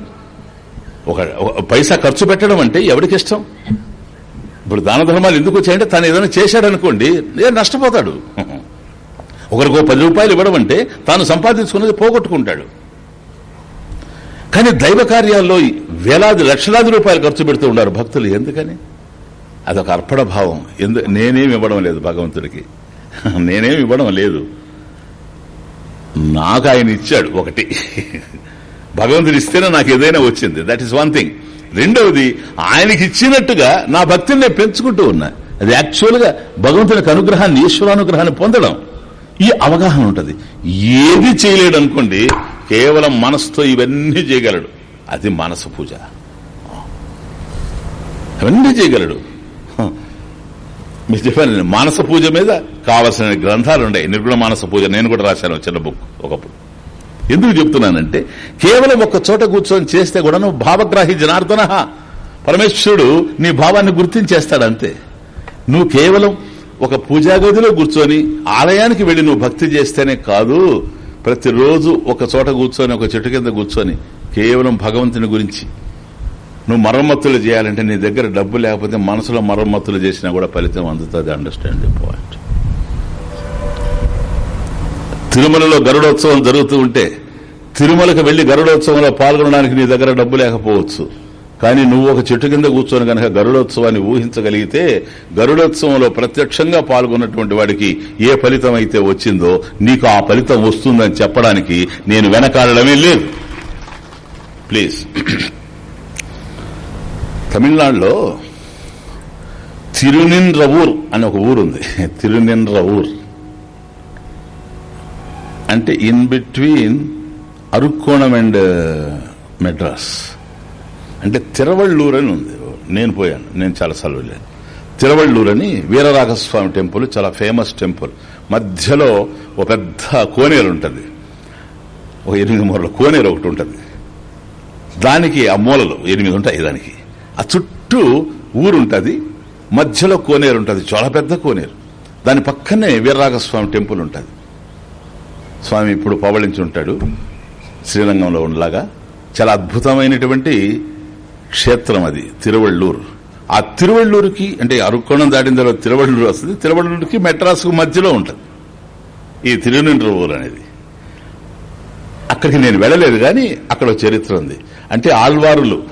ఒక ఒక పైసా ఖర్చు పెట్టడం అంటే ఎవరికి ఇష్టం? ఇప్పుడు దాన ధర్మాలు ఎందుకు వచ్చాయంటే తను ఏదైనా చేశాడనుకోండి ఏ నష్టపోతాడు? ఒకరికో పది రూపాయలు ఇవ్వడం అంటే తాను సంపాదించుకున్నది పోగొట్టుకుంటాడు. కానీ దైవ కార్యాల్లో వేలాది లక్షలాది రూపాయలు ఖర్చు పెడుతూ ఉన్నారు భక్తులు. ఎందుకని? అదొక అర్పణ భావం. ఎందు నేనేమి ఇవ్వడం లేదు భగవంతుడికి. నేనేమి ఇవ్వడం లేదు. నాకు ఆయన ఇచ్చాడు ఒకటి. భగవంతుడు ఇస్తేనే నాకు ఏదైనా వచ్చింది. దట్ ఈస్ వన్ థింగ్ రెండవది ఆయనకి ఇచ్చినట్టుగా నా భక్తిని నేను పెంచుకుంటూ ఉన్నా. అది యాక్చువల్గా భగవంతునికి అనుగ్రహాన్ని ఈశ్వరానుగ్రహాన్ని పొందడం. ఈ అవగాహన ఉంటుంది. ఏది చేయలేడు అనుకోండి కేవలం మనసుతో ఇవన్నీ చేయగలడు. అది మనసు పూజ. అవన్నీ చేయగలడు. మీరు చెప్పాను మానస పూజ మీద కావలసిన గ్రంథాలు ఉన్నాయి నిర్గుణ మానస పూజ నేను కూడా రాశాను చిన్న బుక్ ఒకప్పుడు. ఎందుకు చెప్తున్నానంటే కేవలం ఒక చోట కూర్చొని చేస్తే కూడా నువ్వు భావగ్రాహి జనార్దన. పరమేశ్వరుడు నీ భావాన్ని గుర్తించేస్తాడు అంతే నువ్వు కేవలం ఒక పూజాగదిలో కూర్చొని ఆలయానికి వెళ్ళి నువ్వు భక్తి చేస్తేనే కాదు ప్రతిరోజు ఒక చోట కూర్చొని ఒక చెట్టు కింద కూర్చొని కేవలం భగవంతుని గురించి. నువ్వు మరమ్మతులు చేయాలంటే నీ దగ్గర డబ్బు లేకపోతే మనసులో మరమ్మతులు చేసినా కూడా ఫలితం అందుతుంది అండర్స్టాండ్ పాయింట్ తిరుమలలో గరుడోత్సవం జరుగుతూ ఉంటే తిరుమలకు వెళ్ళి గరుడోత్సవంలో పాల్గొనడానికి నీ దగ్గర డబ్బు లేకపోవచ్చు. కానీ నువ్వు ఒక చెట్టు కింద కూర్చొని కనుక గరుడోత్సవాన్ని ఊహించగలిగితే గరుడోత్సవంలో ప్రత్యక్షంగా పాల్గొన్నటువంటి వాడికి ఏ ఫలితం అయితే వచ్చిందో నీకు ఆ ఫలితం వస్తుందని చెప్పడానికి నేను వెనకాడడమే లేదు. ప్లీజ్. తమిళనాడులో తిరునిన్రవూర్ అని ఒక ఊరుంది. తిరునిన్రవూర్ అంటే in between Arakkonam and Madras uh, అంటే తిరవళ్ళూరు అని ఉంది. నేను పోయాను. నేను చాలాసార్లు వెళ్ళాను. తిరవళ్ళూరు అని వీరరాఘస్వామి టెంపుల్ చాలా ఫేమస్ టెంపుల్. మధ్యలో ఒక పెద్ద కోనేరు ఉంటుంది. ఒక ఎనిమిది మూరల కోనేరు ఒకటి ఉంటుంది. దానికి ఆ మూలలు ఎనిమిది ఉంటాయి దానికి. ఆ చుట్టూ ఊరుంటుంది మధ్యలో కోనేరు ఉంటుంది. చాలా పెద్ద కోనేరు. దాని పక్కనే వీరరాఘస్వామి టెంపుల్ ఉంటుంది. స్వామి ఇప్పుడు పవళించి ఉంటాడు. శ్రీరంగంలో ఉండలాగా. చాలా అద్భుతమైనటువంటి క్షేత్రం అది తిరువళ్ళూరు. ఆ తిరువళ్ళూరుకి అంటే అరుక్కోణం దాటిన తర్వాత తిరువళ్ళూరు వస్తుంది. తిరువళ్ళూరుకి మెడ్రాస్కు మధ్యలో ఉంటుంది. ఈ తిరునిండ్రవూరు అనేది. అక్కడికి నేను వెళ్ళలేదు కానీ అక్కడ చరిత్ర ఉంది. అంటే ఆళ్వారులు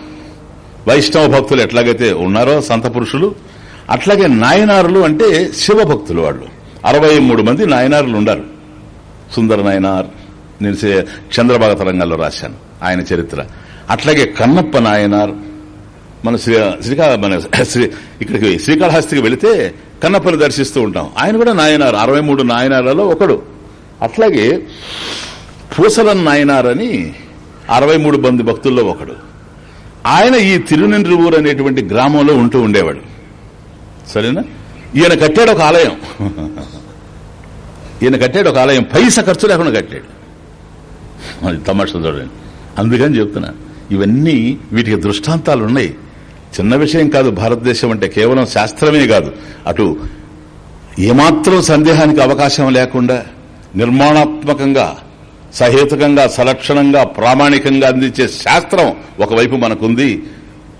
వైష్ణవ భక్తులు ఎట్లాగైతే ఉన్నారో సంత పురుషులు అట్లాగే నాయనారులు అంటే శివ భక్తులు వాళ్ళు. అరవై మూడు మంది నాయనారులు ఉన్నారు. సుందర నాయనార్ నేను శ్రీ- చంద్రబాగ తరంగాల్లో రాశాను. ఆయన చరిత్ర. అట్లాగే కన్నప్ప నాయనార్ మన శ్రీ శ్రీకాళ మన శ్రీ ఇక్కడికి శ్రీకాళహస్తికి వెళితే కన్నప్పని దర్శిస్తూ ఉంటాం. ఆయన కూడా నాయనారు. అరవై మూడు నాయనార్లలో ఒకడు. అట్లాగే పూసలన్ నాయనారని అరవై మూడు మంది భక్తుల్లో ఒకడు. ఆయన ఈ తిరునిండ్రువూరు అనేటువంటి గ్రామంలో ఉంటూ ఉండేవాడు. సరేనా? ఈయన కట్టాడు ఒక ఆలయం. ఈయన కట్టాడు ఒక ఆలయం. పైస ఖర్చు లేకుండా కట్టాడు. అది తమాషా చూడండి. అందుకని చెప్తున్నా. ఇవన్నీ వీటికి దృష్టాంతాలు ఉన్నాయి చిన్న విషయం కాదు భారతదేశం అంటే కేవలం శాస్త్రమే కాదు. అటు ఏమాత్రం సందేహానికి అవకాశం లేకుండా నిర్మాణాత్మకంగా సహేతుకంగా సలక్షణంగా ప్రామాణికంగా అందించే శాస్త్రం ఒకవైపు మనకుంది.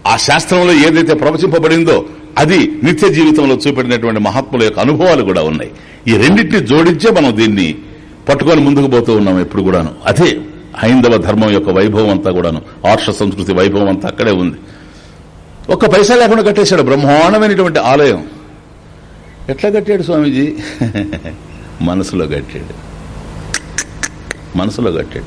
ఆ శాస్త్రంలో ఏదైతే ప్రవచింపబడిందో అది నిత్య జీవితంలో చూపెట్టినటువంటి మహాత్ముల యొక్క అనుభవాలు కూడా ఉన్నాయి. ఈ రెండింటిని జోడించే మనం దీన్ని పట్టుకొని ముందుకు పోతూ ఉన్నాం ఎప్పుడు కూడాను. అదే హైందవ ధర్మం యొక్క వైభవం అంతా కూడాను. ఆర్ష సంస్కృతి వైభవం అంతా అక్కడే ఉంది. ఒక్క పైసా లేకుండా కట్టేశాడు. బ్రహ్మాండమైనటువంటి ఆలయం. ఎట్లా కట్టాడు స్వామీజీ? మనసులో కట్టాడు. మనసులో కట్టాడు.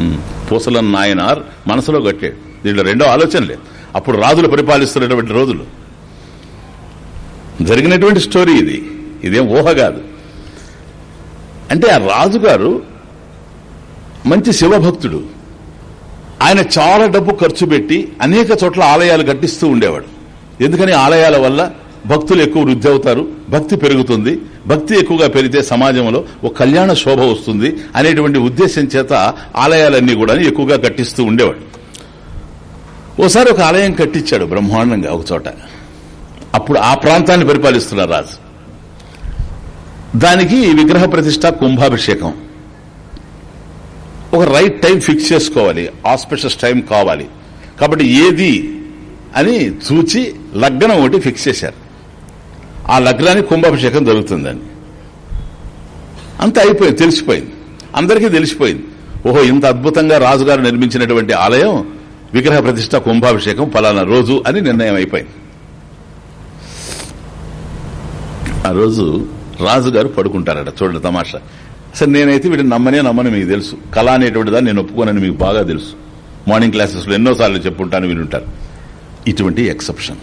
ఉమ్. పూసల నాయనార్ మనసులో కట్టాడు. దీంట్లో రెండో ఆలోచన లేదు. అప్పుడు రాజులు పరిపాలిస్తున్నటువంటి రోజులు. జరిగినటువంటి స్టోరీ ఇది. ఇదేం ఊహ కాదు. అంటే ఆ రాజుగారు మంచి శివభక్తుడు. ఆయన చాలా డబ్బు ఖర్చు పెట్టి అనేక చోట్ల ఆలయాలు కట్టిస్తూ ఉండేవాడు. ఎందుకని? ఆలయాల వల్ల భక్తులు ఎక్కువ వృద్ధి అవుతారు భక్తి పెరుగుతుంది భక్తి ఎక్కువగా పెరిగితే సమాజంలో ఒక కళ్యాణ శోభ వస్తుంది అనేటువంటి ఉద్దేశం చేత ఆలయాలన్నీ కూడా ఎక్కువగా కట్టిస్తూ ఉండేవాడు. ఓసారి ఒక ఆలయం కట్టించాడు బ్రహ్మాండంగా ఒక చోట. అప్పుడు ఆ ప్రాంతాన్ని పరిపాలిస్తున్నారు రాజు. దానికి విగ్రహ ప్రతిష్ట కుంభాభిషేకం. ఒక రైట్ టైం ఫిక్స్ చేసుకోవాలి. ఆస్పెషస్ టైం కావాలి. కాబట్టి ఏది అని చూచి లగ్నం ఒకటి ఫిక్స్ చేశారు. ఆ లగ్నానికి కుంభాభిషేకం జరుగుతుందని అంత అయిపోయింది తెలిసిపోయింది. అందరికీ తెలిసిపోయింది. ఓహో ఇంత అద్భుతంగా రాజుగారు నిర్మించినటువంటి ఆలయం విగ్రహ ప్రతిష్ట కుంభాభిషేకం ఫలానా రోజు అని నిర్ణయం అయిపోయింది. ఆ రోజు రాజుగారు పడుకుంటారట చూడండి తమాషా. సరే నేనైతే వీటిని నమ్మనే నమ్మని మీకు తెలుసు. కళ అనేటువంటి దాన్ని నేను ఒప్పుకోనని మీకు బాగా తెలుసు. మార్నింగ్ క్లాసెస్లో ఎన్నోసార్లు చెప్పుంటాను వినుంటారు ఇటువంటి ఎక్సెప్షన్.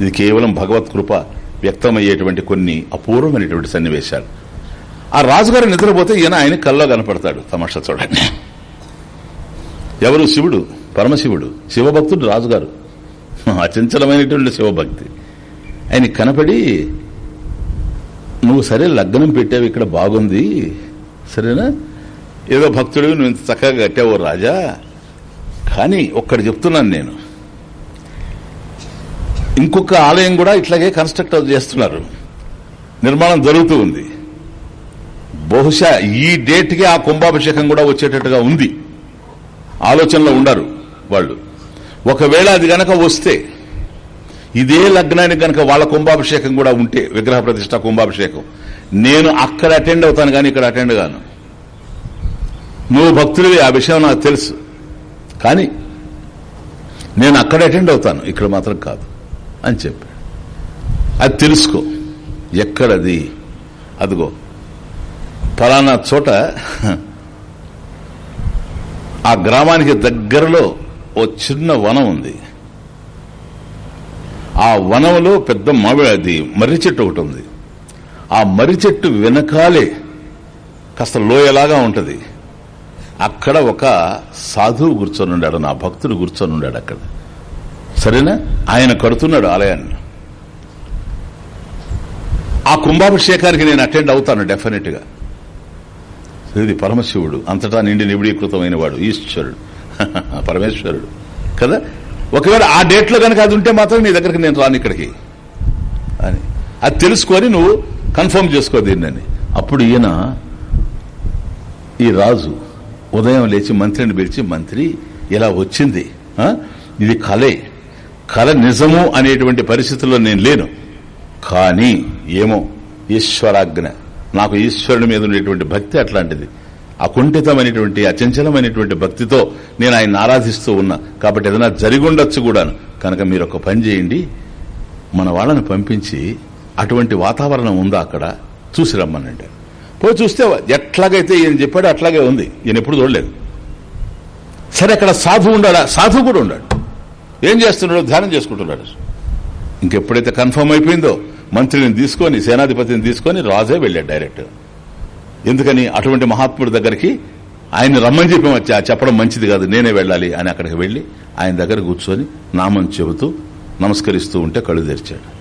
ఇది కేవలం భగవత్ కృప వ్యక్తమయ్యేటువంటి కొన్ని అపూర్వమైనటువంటి సన్నివేశాలు. ఆ రాజుగారు నిద్రపోతే ఈయన ఆయన కల్లో కనపడతాడు తమాషా చూడండి. ఎవరు? శివుడు పరమశివుడు శివభక్తుడు రాజుగారు. అచంచలమైనటువంటి శివభక్తి. ఆయన కనపడి నువ్వు సరే లగ్నం పెట్టావు ఇక్కడ బాగుంది. సరేనా? ఏదో భక్తుడు నువ్వు ఇంత చక్కగా కట్టావు రాజా. కానీ ఒక్కడ చెప్తున్నాను నేను. ఇంకొక ఆలయం కూడా ఇట్లాగే కన్స్ట్రక్ట్ చేస్తున్నారు. నిర్మాణం జరుగుతూ ఉంది. బహుశా ఈ డేట్కి ఆ కుంభాభిషేకం కూడా వచ్చేటట్టుగా ఉంది. ఆలోచనలో ఉండరు వాళ్ళు. ఒకవేళ అది గనక వస్తే ఇదే లగ్నానికి కనుక వాళ్ళ కుంభాభిషేకం కూడా ఉంటే విగ్రహ ప్రతిష్ట కుంభాభిషేకం. నేను అక్కడ అటెండ్ అవుతాను కానీ ఇక్కడ అటెండ్ కాను. నువ్వు భక్తుడివి ఆ విషయం నాకు తెలుసు. కానీ నేను అక్కడ అటెండ్ అవుతాను. ఇక్కడ మాత్రం కాదు అని చెప్పాడు. అది తెలుసుకో. ఎక్కడది? అదిగో. ఫలానా చోట ఆ గ్రామానికి దగ్గరలో ఓ చిన్న వనం ఉంది. ఆ వనంలో పెద్ద మామిడి అది మర్రి చెట్టు ఒకటి ఉంది. ఆ మర్రి చెట్టు వెనకాలే కాస్త లోయలాగా ఉంటుంది. అక్కడ ఒక సాధువు కూర్చొని ఉన్నాడు నా భక్తుడు కూర్చొని ఉన్నాడు అక్కడ. సరేనా? ఆయన కడుతున్నాడు ఆలయాన్ని. ఆ కుంభాభిషేకానికి నేను అటెండ్ అవుతాను డెఫినెట్గా ఇది పరమశివుడు అంతటా నిండి నిబిడీకృతమైన వాడు ఈశ్వరుడు. పరమేశ్వరుడు. కదా? ఒకవేళ ఆ డేట్లో కనుక అది ఉంటే మాత్రం నీ దగ్గరికి నేను రాను ఇక్కడికి. అని. అది తెలుసుకొని నువ్వు కన్ఫర్మ్ చేసుకో దీన్ని అప్పుడు ఈయన ఈ రాజు ఉదయం లేచి మంత్రిని పిలిచి మంత్రి ఇలా వచ్చింది. ఇది కలే. కల నిజము అనేటువంటి పరిస్థితుల్లో నేను లేను. కానీ ఏమో ఈశ్వరాజ్ఞ. నాకు ఈశ్వరుని మీద ఉండేటువంటి భక్తి అట్లాంటిది. అకుంఠితమైనటువంటి అచంచలమైనటువంటి భక్తితో నేను ఆయన ఆరాధిస్తూ ఉన్నా. కాబట్టి ఏదైనా జరిగి ఉండొచ్చు కూడాను. కనుక మీరు ఒక పని చేయండి. మన వాళ్ళని పంపించి అటువంటి వాతావరణం ఉందా అక్కడ? చూసి రమ్మనండి. పోయి చూస్తే ఎట్లాగైతే ఈయన చెప్పాడో అట్లాగే ఉంది. ఈయన ఎప్పుడు చూడలేదు. సరే అక్కడ సాధు ఉండాడా? సాధు కూడా ఉండాడు ఏం చేస్తున్నాడు? ధ్యానం చేసుకుంటున్నాడు. ఇంకెప్పుడైతే కన్ఫర్మ్ అయిపోయిందో మంత్రిని తీసుకొని సేనాధిపతిని తీసుకొని రాజే వెళ్ళాడు డైరెక్ట్. ఎందుకని అటువంటి మహాత్ముడి దగ్గరికి ఆయన రమ్మని చెప్పి చెప్పడం మంచిది కాదు నేనే వెళ్ళాలి అని అక్కడికి వెళ్ళి ఆయన దగ్గర కూర్చొని నామం చెబుతూ నమస్కరిస్తూ ఉంటే కళ్ళు తెరిచాడు.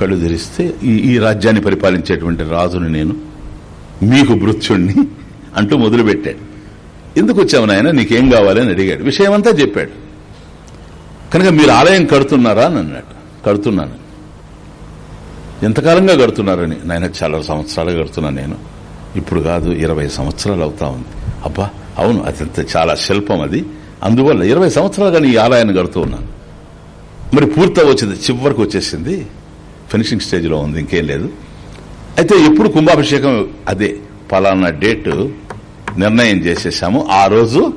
కళ్ళు తెరిస్తే ఈ ఈ రాజ్యాన్ని పరిపాలించేటువంటి రాజుని నేను మీకు భృత్యుణ్ణి అంటూ మొదలుపెట్టాడు. ఎందుకు వచ్చావు నాయన? నీకేం కావాలని అడిగాడు. విషయమంతా చెప్పాడు. కనుక మీరు ఆలయం కడుతున్నారా? అని అన్నాడు. కడుతున్నాను. ఎంతకాలంగా కడుతున్నారని? నాయన చాలా సంవత్సరాలు కడుతున్నాను నేను. ఇప్పుడు కాదు ఇరవై సంవత్సరాలు అవుతా ఉంది. అబ్బా అవును అత్యంత చాలా శిల్పం అది. అందువల్ల ఇరవై సంవత్సరాలుగా ఈ ఆలయాన్ని కడుతూ ఉన్నాను. మరి పూర్తి వచ్చింది చివరికి వచ్చేసింది. ఫినిషింగ్ స్టేజ్లో ఉంది ఇంకేం లేదు. అయితే ఎప్పుడు కుంభాభిషేకం అదే పలానా డేట్ నిర్ణయం చేసేసాము. ఆ రోజు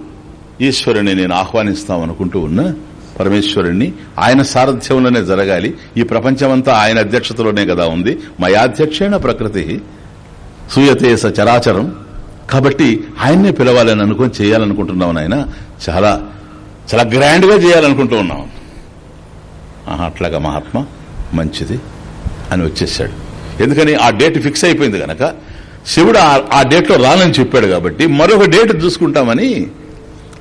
ఈశ్వరుని నేను ఆహ్వానిస్తాం అనుకుంటూ ఉన్నా పరమేశ్వరుణ్ణి ఆయన సారథ్యంలోనే జరగాలి. ఈ ప్రపంచమంతా ఆయన అధ్యక్షతలోనే కదా ఉంది. మయాధ్యక్షేణ ప్రకృతి. సూయతే స చరాచరం. కాబట్టి ఆయన్నే పిలవాలని అనుకుని చేయాలనుకుంటున్నాం ఆయన చాలా చాలా గ్రాండ్గా చేయాలనుకుంటూ ఉన్నాం ఆహా, అట్లాగా మహాత్మ మంచిది అని వచ్చేసాడు. ఎందుకని ఆ డేట్ ఫిక్స్ అయిపోయింది కనుక శివుడు ఆ- ఆ డేట్లో రానని చెప్పాడు కాబట్టి మరొక డేట్ చూసుకుంటామని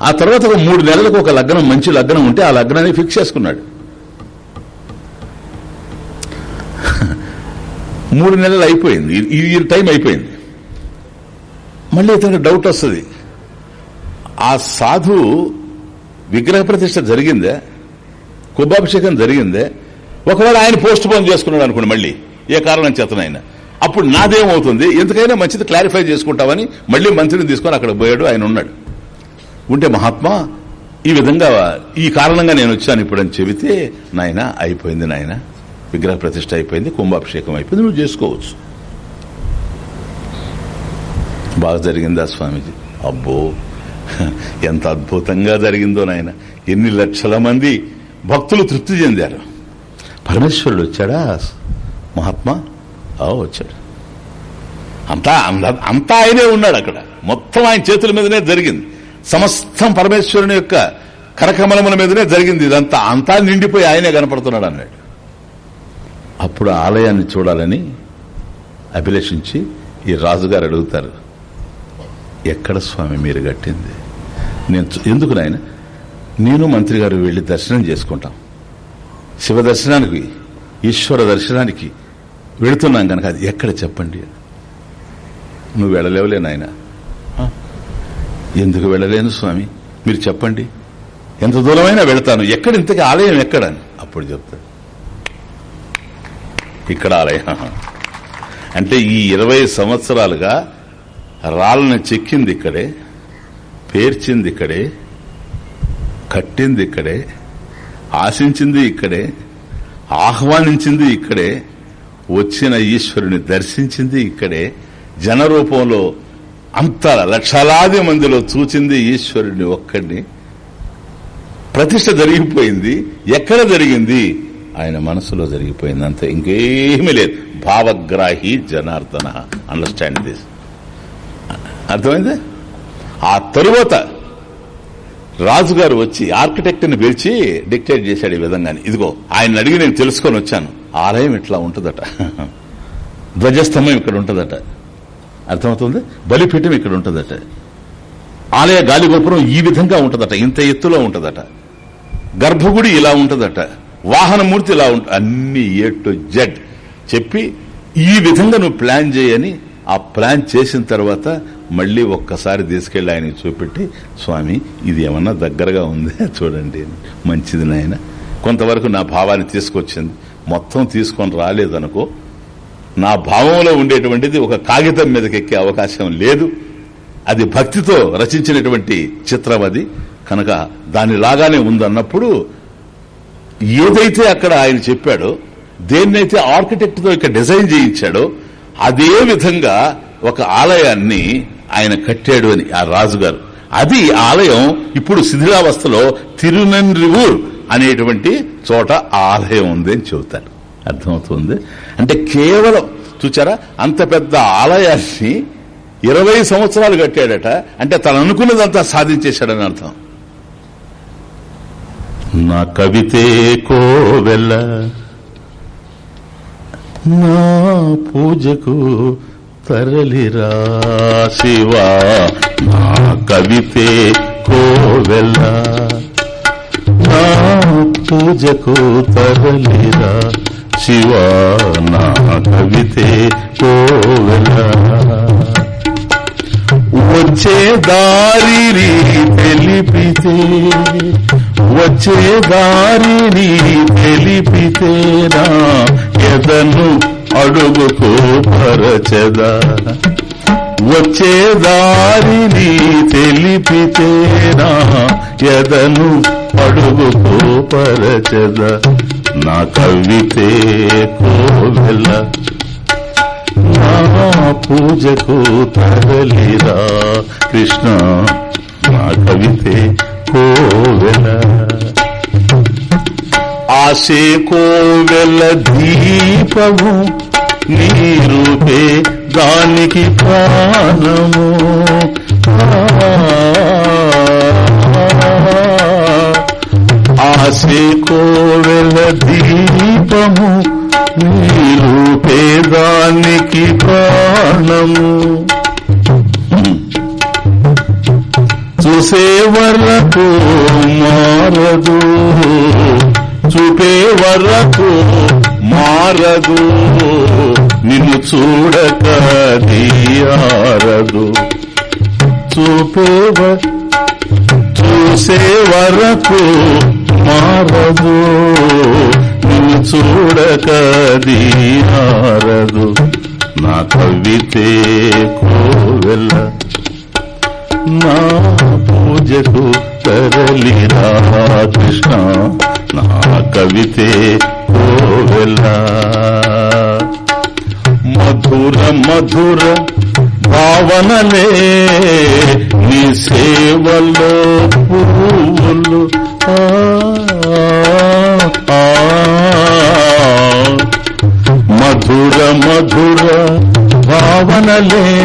ఆ తర్వాత ఒక మూడు నెలలకు ఒక లగ్నం మంచి లగ్నం ఉంటే ఆ లగ్నాన్ని ఫిక్స్ చేసుకున్నాడు. మూడు నెలలు అయిపోయింది. ఈ- టైం అయిపోయింది. మళ్ళీ ఇతనికి డౌట్ వస్తుంది. ఆ సాధు విగ్రహ ప్రతిష్ట జరిగిందే కుంభాభిషేకం జరిగిందే ఒకవేళ ఆయన పోస్ట్ పోన్ చేసుకున్నాడు అనుకోండి మళ్ళీ ఏ కారణం చేతనైనా. అప్పుడు నాదేమవుతుంది? ఎందుకైనా మంచిది క్లారిఫై చేసుకుంటామని మళ్ళీ మంత్రిని తీసుకొని అక్కడ పోయాడు ఆయన ఉన్నాడు. ఉంటే మహాత్మా ఈ విధంగా ఈ కారణంగా నేను వచ్చాను ఇప్పుడు అని చెబితే నాయన అయిపోయింది నాయనా. విగ్రహ ప్రతిష్ట అయిపోయింది కుంభాభిషేకం అయిపోయింది నువ్వు చేసుకోవచ్చు. బాగా జరిగిందా స్వామీజీ? అబ్బో ఎంత అద్భుతంగా జరిగిందో నాయన. ఎన్ని లక్షల మంది భక్తులు తృప్తి చెందారు. పరమేశ్వరుడు వచ్చాడా? మహాత్మా? ఆ వచ్చాడు. అంతా అంతా ఆయనే ఉన్నాడు అక్కడ. మొత్తం ఆయన చేతుల మీదనే జరిగింది. సమస్తం పరమేశ్వరుని యొక్క కరకమలముల మీదనే జరిగింది. ఇదంతా అంతా నిండిపోయి ఆయనే కనపడుతున్నాడు అన్నాడు. అప్పుడు ఆలయాన్ని చూడాలని అభిలషించి ఈ రాజుగారు అడుగుతారు ఎక్కడ స్వామి మీరు కట్టింది? నేను ఎందుకు నాయన? నేను మంత్రి గారు వెళ్ళి దర్శనం చేసుకుంటాం. శివ దర్శనానికి ఈశ్వర దర్శనానికి వెళుతున్నాం కనుక అది ఎక్కడ చెప్పండి? నువ్వు వెళ్ళలేవులే నాయన. ఎందుకు వెళ్ళలేను స్వామి? మీరు చెప్పండి. ఎంత దూరమైనా వెళతాను. ఎక్కడ ఇంతకీ ఆలయం ఎక్కడ? అని అప్పుడు చెప్తా ఇక్కడ ఆలయం అంటే ఈ ఇరవై సంవత్సరాలుగా రాళ్ళని చెక్కింది ఇక్కడే పేర్చింది ఇక్కడే కట్టింది ఇక్కడే ఆశించింది ఇక్కడే ఆహ్వానించింది ఇక్కడే వచ్చిన ఈశ్వరుని దర్శించింది ఇక్కడే జన రూపంలో అంత లక్షలాది మందిలో చూచింది ఈశ్వరుని ఒక్కడిని. ప్రతిష్ట జరిగిపోయింది. ఎక్కడ జరిగింది? ఆయన మనసులో జరిగిపోయింది అంతే ఇంకేమీ లేదు. భావగ్రాహి జనార్దన. అండర్స్టాండ్ దిస్ అర్థమైంది? ఆ తరువాత రాజుగారు వచ్చి ఆర్కిటెక్ట్ని పిలిచి డిక్టేట్ చేశాడు ఈ విధంగా ఇదిగో ఆయన అడిగి నేను తెలుసుకొని వచ్చాను. ఆలయం ఇట్లా ఉంటుందట. ధ్వజస్తంభం ఇక్కడ ఉంటుందట. అర్థమవుతుంది? బలిపీఠం ఇక్కడ ఉంటుందట. ఆలయ గాలిగోపురం ఈ విధంగా ఉంటుందట. ఇంత ఎత్తులో ఉంటుందట. గర్భగుడి ఇలా ఉంటుందట. వాహనమూర్తి ఇలా ఉంటుంది అన్ని ఏ టు జెడ్. చెప్పి ఈ విధంగా నువ్వు ప్లాన్ చేయని ఆ ప్లాన్ చేసిన తర్వాత మళ్ళీ ఒక్కసారి తీసుకెళ్ళి ఆయనకి చూపెట్టి స్వామి ఇది ఏమన్నా దగ్గరగా ఉంది చూడండి మంచిది నాయన. కొంతవరకు నా భావాన్ని తీసుకొచ్చింది. మొత్తం తీసుకొని రాలేదనుకో నా భావంలో ఉండేటువంటిది ఒక కాగితం మీదకి ఎక్కే అవకాశం లేదు. అది భక్తితో రచించినటువంటి చిత్రం అది. కనుక దాని లాగానే ఉందన్నప్పుడు ఏదైతే అక్కడ ఆయన చెప్పాడో దేన్నైతే ఆర్కిటెక్ట్తో ఇక్కడ డిజైన్ చేయించాడో అదే విధంగా ఒక ఆలయాన్ని ఆయన కట్టాడు అని ఆ రాజుగారు. అది ఆలయం ఇప్పుడు శిథిలావస్థలో తిరునన్రివూర్ అనేటువంటి చోట ఆలయం ఉంది అని చెబుతారు. అర్థమవుతుంది? అంటే కేవలం చూచారా? అంత పెద్ద ఆలయాన్ని ఇరవై సంవత్సరాలు కట్టాడట. అంటే తను అనుకున్నదంతా సాధించేశాడని అర్థం. నా కవితే కోవెల్ల నా పూజకు తరలిరా శివా. నా కవితే కోవెల్ల నా పూజకు తరలిరా శివా. నా కవితే కోవెల వచ్చే దారి తెలిపితే వచ్చే దారిని తెలిపితేనా? ఎదను అడుగుకో పరచదా వచ్చే దారిని తెలిపితేనా? ఎదను అడుగుకో పరచద నా కవితే కోవెల. నా పూజకు తరలిరా కృష్ణ. నా కవితే కోవెల ఆశే కోవెల దీపము నీరుపే దానికి ప్రాణము. ఆశే కోవెల దీపము నీరుపే దానికి ప్రాణము. చూసేవరకు మారదు. చూపే వరకు మారదు. నిన్ను చూడక తీయారదు చూపే చూసే వరకు మారదు. నిన్ను చూడక తీయారదు నా కవితే కోవెల్ల నా పూజకు తరలిరా కృష్ణ నా కవితే కోవెల. మధుర మధుర భావనలే నీ సేవలో పువ్వులు. మధుర మధుర భావనలే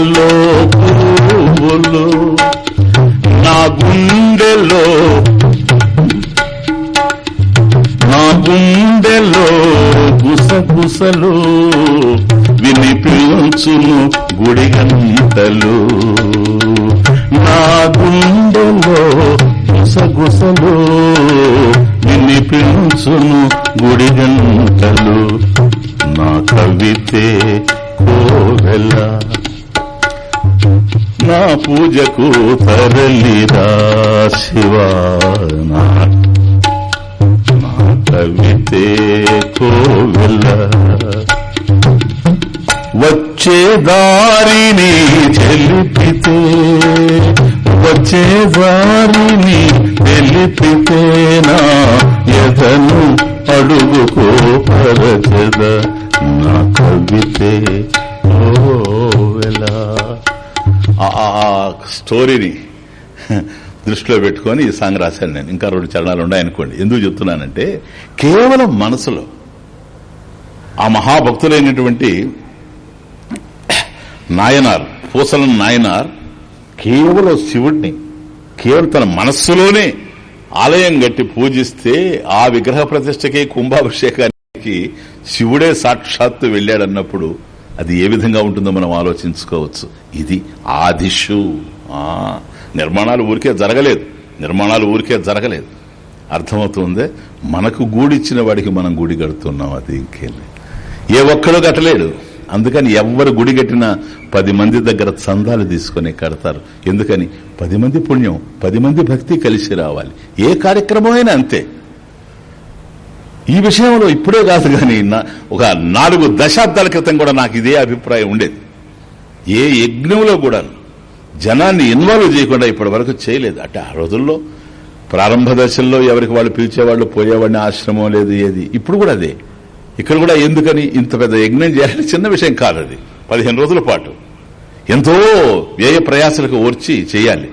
సేవలో పువ్వులు నా గుండెలో నా గుండెలో గుసగుసలు దారిని తెలిపితే వచ్చే దారిని తెలిపితేనా ఎదను అడుగుకో పరచద నా కవితే ఆ స్టోరీని దృష్టిలో పెట్టుకొని ఈ సాంగ్ రాశాను నేను. ఇంకా రెండు చరణాలు ఉన్నాయనుకోండి. ఎందుకు చెప్తున్నానంటే కేవలం మనసులో ఆ మహాభక్తులైనటువంటి నాయనార్ పూసలం నాయనార్ కేవలం శివుడిని కేవలం తన మనస్సులోనే ఆలయం గట్టి పూజిస్తే ఆ విగ్రహ ప్రతిష్టకి కుంభాభిషేకానికి శివుడే సాక్షాత్తు వెళ్ళాడన్నప్పుడు అది ఏ విధంగా ఉంటుందో మనం ఆలోచించుకోవచ్చు. ఇది ఆదిషు ఆ, నిర్మాణాలు ఊరికే జరగలేదు. నిర్మాణాలు ఊరికే జరగలేదు. అర్థమవుతుంది? మనకు గూడిచ్చిన వాడికి మనం గుడి కడుతున్నాం అది ఇంకేం ఏ ఒక్కడో కట్టలేడు. అందుకని ఎవరు గుడి కట్టినా పది మంది దగ్గర చందాలు తీసుకొని కడతారు. ఎందుకని? పది మంది పుణ్యం పది మంది భక్తి కలిసి రావాలి. ఏ కార్యక్రమమైనా అంతే. ఈ విషయంలో ఇప్పుడే కాదు కానీ ఒక నాలుగు దశాబ్దాల క్రితం కూడా నాకు ఇదే అభిప్రాయం ఉండేది. ఏ యజ్ఞంలో కూడా జనాన్ని ఇన్వాల్వ్ చేయకుండా ఇప్పటి వరకు చేయలేదు. అంటే ఆ రోజుల్లో ప్రారంభ దశల్లో ఎవరికి వాళ్ళు పిలిచేవాళ్ళు పోయేవాడిని ఆశ్రమం లేదు ఏది. ఇప్పుడు కూడా అదే. ఇక్కడ కూడా ఎందుకని ఇంత పెద్ద యజ్ఞం చేయాలి చిన్న విషయం కాదు అది పదిహేను రోజుల పాటు. ఎంతో వ్యయ ప్రయాసలకు ఓర్చి చేయాలి.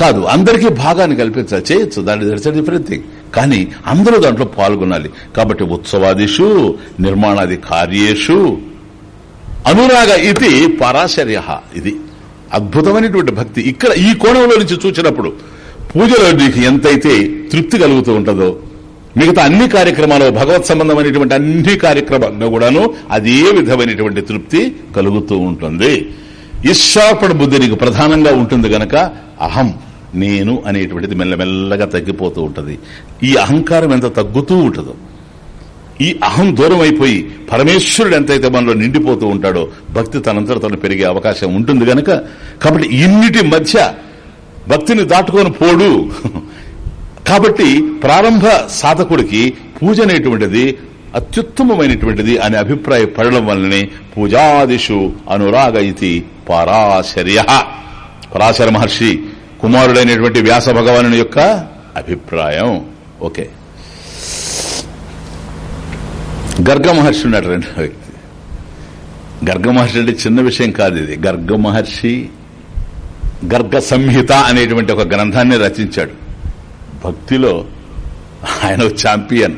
కాదు అందరికీ భాగాన్ని కల్పించాలి చేయొచ్చు. దాని దర్శ డిఫరెంట్ థింగ్ కానీ అందరూ దాంట్లో పాల్గొనాలి. కాబట్టి ఉత్సవాదిషు నిర్మాణాది కార్యేషు అనురాగ ఇది పరాశర్య ఇది. అద్భుతమైనటువంటి భక్తి. ఇక్కడ ఈ కోణంలో నుంచి చూసినప్పుడు పూజలో నీకు ఎంతైతే తృప్తి కలుగుతూ ఉంటుందో మిగతా అన్ని కార్యక్రమాలు భగవత్ సంబంధమైనటువంటి అన్ని కార్యక్రమాల్లో కూడాను అదే విధమైనటువంటి తృప్తి కలుగుతూ ఉంటుంది. ఈశ్వరపడ బుద్ధి నీకు ప్రధానంగా ఉంటుంది గనక అహం నేను అనేటువంటిది మెల్లమెల్లగా తగ్గిపోతూ ఉంటుంది. ఈ అహంకారం ఎంత తగ్గుతూ ఉంటుందో ఈ అహం దూరం అయిపోయి పరమేశ్వరుడు ఎంతైతే మనలో నిండిపోతూ ఉంటాడో భక్తి తనంతట తను పెరిగే అవకాశం ఉంటుంది గనక కాబట్టి ఇన్నిటి మధ్య భక్తిని దాటుకొని పోడు. కాబట్టి ప్రారంభ సాధకుడికి పూజ అనేటువంటిది అత్యుత్తమమైనటువంటిది అనే అభిప్రాయపడడం వల్లనే పూజాదిషు అనురాగ ఇది పరాశర్య. పరాశర మహర్షి కుమారుడైనటువంటి వ్యాస భగవాను యొక్క అభిప్రాయం. ఓకే. గర్గ మహర్షి ఉన్నాడు రెండో వ్యక్తి. గర్గ మహర్షి అంటే చిన్న విషయం కాదు ఇది. గర్గ మహర్షి గర్గ సంహిత అనేటువంటి ఒక గ్రంథాన్ని రచించాడు. భక్తిలో ఆయన ఛాంపియన్.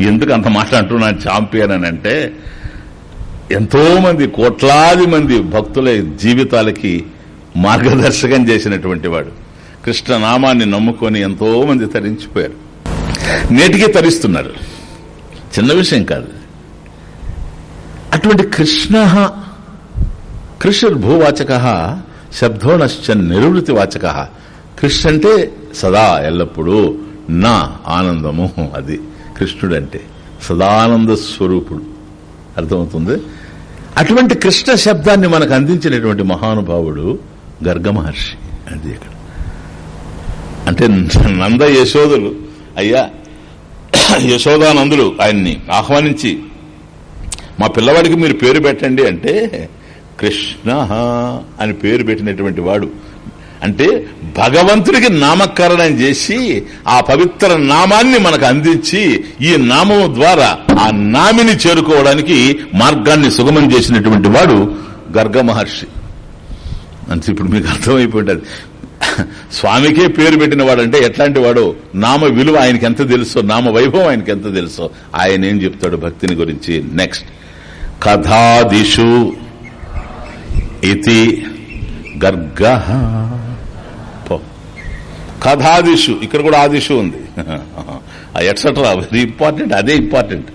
ఎందుకు అంత మాట్లాడుతున్నాను ఛాంపియన్ అని అంటే ఎంతో మంది కోట్లాది మంది భక్తుల జీవితాలకి మార్గదర్శకం చేసినటువంటి వాడు. కృష్ణ నామాన్ని నమ్ముకొని ఎంతో మంది తరించిపోయారు. నేటికి తరిస్తున్నారు. చిన్న విషయం కాదు. అటువంటి కృష్ణ కృష్ణుర్భూవాచక శబ్దోనశ్చ నిర్వృతి వాచక కృష్ణ అంటే సదా ఎల్లప్పుడూ నా ఆనందము అది. కృష్ణుడు అంటే సదానంద స్వరూపుడు. అర్థమవుతుంది? అటువంటి కృష్ణ శబ్దాన్ని మనకు అందించినటువంటి మహానుభావుడు గర్గ మహర్షి అది ఇక్కడ అంటే నంద యశోదులు అయ్యా యశోదానందులు ఆయన్ని ఆహ్వానించి మా పిల్లవాడికి మీరు పేరు పెట్టండి అంటే కృష్ణ అని పేరు పెట్టినటువంటి వాడు అంటే భగవంతుడికి నామకరణం చేసి ఆ పవిత్ర నామాన్ని మనకు అందించి ఈ నామం ద్వారా ఆ నామిని చేరుకోవడానికి మార్గాన్ని సుగమం చేసినటువంటి వాడు గర్గ మహర్షి. అంటే ఇప్పుడు మీకు అర్థమైపోయింది స్వామికే పేరు పెట్టిన వాడు అంటే ఎట్లాంటి వాడు? నామ విలువ ఆయనకి ఎంత తెలుసో నామ వైభవం ఆయనకి ఎంత తెలుసో ఆయన ఏం చెప్తాడు భక్తిని గురించి నెక్స్ట్. కథాదిషు ఇది గర్గ కథాదిషు ఇక్కడ కూడా ఆదిషు ఉంది. ఎట్సెట్రా వెరీ ఇంపార్టెంట్ అదే ఇంపార్టెంట్